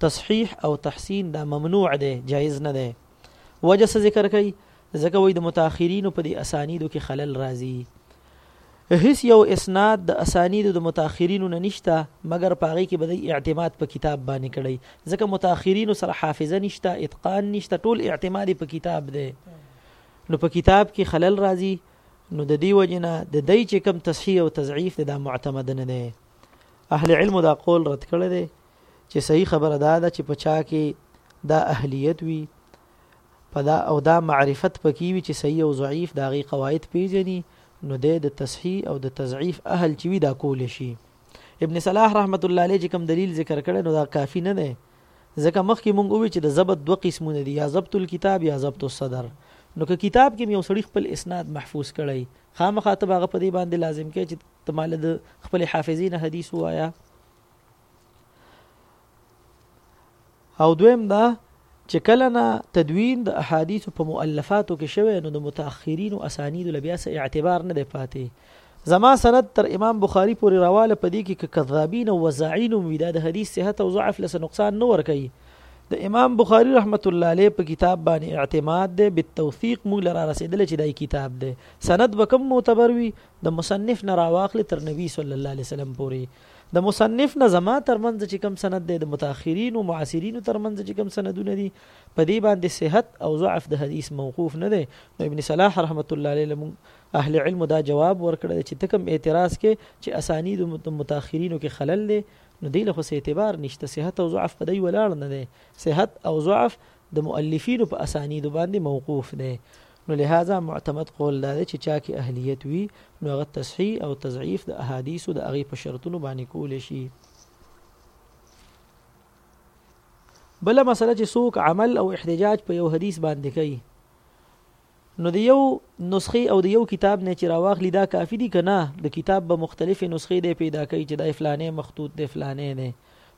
تصحیح او تحسین دا ممنوع دی جایز نه دی وجه څه ذکر کوي ځکه وایي د متأخرینو په دې اسانیدو کې خلل راځي هیڅ یو اسناد د اسانیدو د متأخرینو نه نشته مګر پاغي کې به د اعتماد په کتاب باندې کړی ځکه متأخرینو سره حافظه نشته اتقان نشته ټول اعتماد په کتاب دی نو په کتاب کې خلل راځي نو د دې وجنه د دای چې کم تصحیح او تضعیف د معتمد نه دی اهل علمو دا قول رد کړی دی چې صحیح خبره دا ده چې په چا کې دا اهلیت وي په دا او دا معرفت پکې وي چې صحیح او ضعیف دا غي قواعد پیژني نو د تصحیح او د تضعیف اهل چې وي دا کول شي ابن صلاح رحمت الله علیه چې کوم دلیل ذکر کړي نو دا کافی نه دی ځکه مخکې مونږ وی چې د ضبط دوه قسمونه دي یا ضبط الكتاب یا ضبط الصدر نو که کتاب کې یو سړی خپل اسناد محفوظ کړي خامخاطب هغه په دې باندې لازم کې چې ته مال د خپل حافظې نه حدیث وایا او دویم دا چې کله نه تدوین د احادیث په مؤلفاتو کې شوی نو د متأخرین او اسانید لبیا سه اعتبار نه دی پاتې زما سند تر امام بخاری پورې راواله پدې کې ک کذابین او وزاعین وی دا د حدیث صحت او ضعف لس نقصان نه ور کوي د امام بخاری رحمت الله علیه په کتاب باندې اعتماد ده بالتوثیق موږ لرا رسیدل چې دای کتاب ده سند به کوم معتبر وي د مصنف نه راواخلې تر نبي صلی الله علیه وسلم پورې د مصنف نه زما ترمنځ چې کوم سند دی د متأخرین او معاصرین ترمنځ چې کوم سندونه دي په دې باندې صحت او ضعف د حدیث موقوف نه دی نو ابن صلاح رحمت الله علیه لمون اهل علم دا جواب ورکړل چې تکم اعتراض کې چې اسانید متأخرینو کې خلل دی نو دی له خو اعتبار نشته صحت او ضعف په دی ولاړ نه دی صحت او ضعف د مؤلفینو په اسانید باندې موقوف دی نو لهذا معتمد قول دا دی چې چا کې اهلیت وي نو هغه تصحیح او تضعیف د احادیثو د هغې په شرطونو باندې کولی شي بله مسله چې څوک عمل او احتجاج په یو حدیث باندې کوي نو د یو نسخې او د یو کتاب نه چې راواخلي دا کافي دي که نه د کتاب به مختلفې نسخې دی پیدا کوي چې دا فلانې مخطوط دی فلانې دی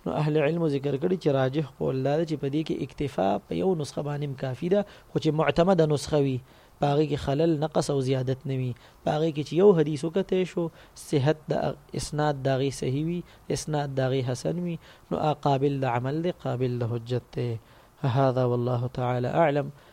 نو اهل علم ذکر کړي چې راجح قول دا چې په دې کې اکتفا په یو نسخه باندې کافی ده خو چې معتمده نسخه وي پاغه کې خلل نقص او زیادت نه وي پاغه کې چې یو حدیث وکته شو صحت د اسناد داغي صحیح وي اسناد داغي حسن وي نو قابل د عمل دی قابل د حجت دی هذا والله تعالى اعلم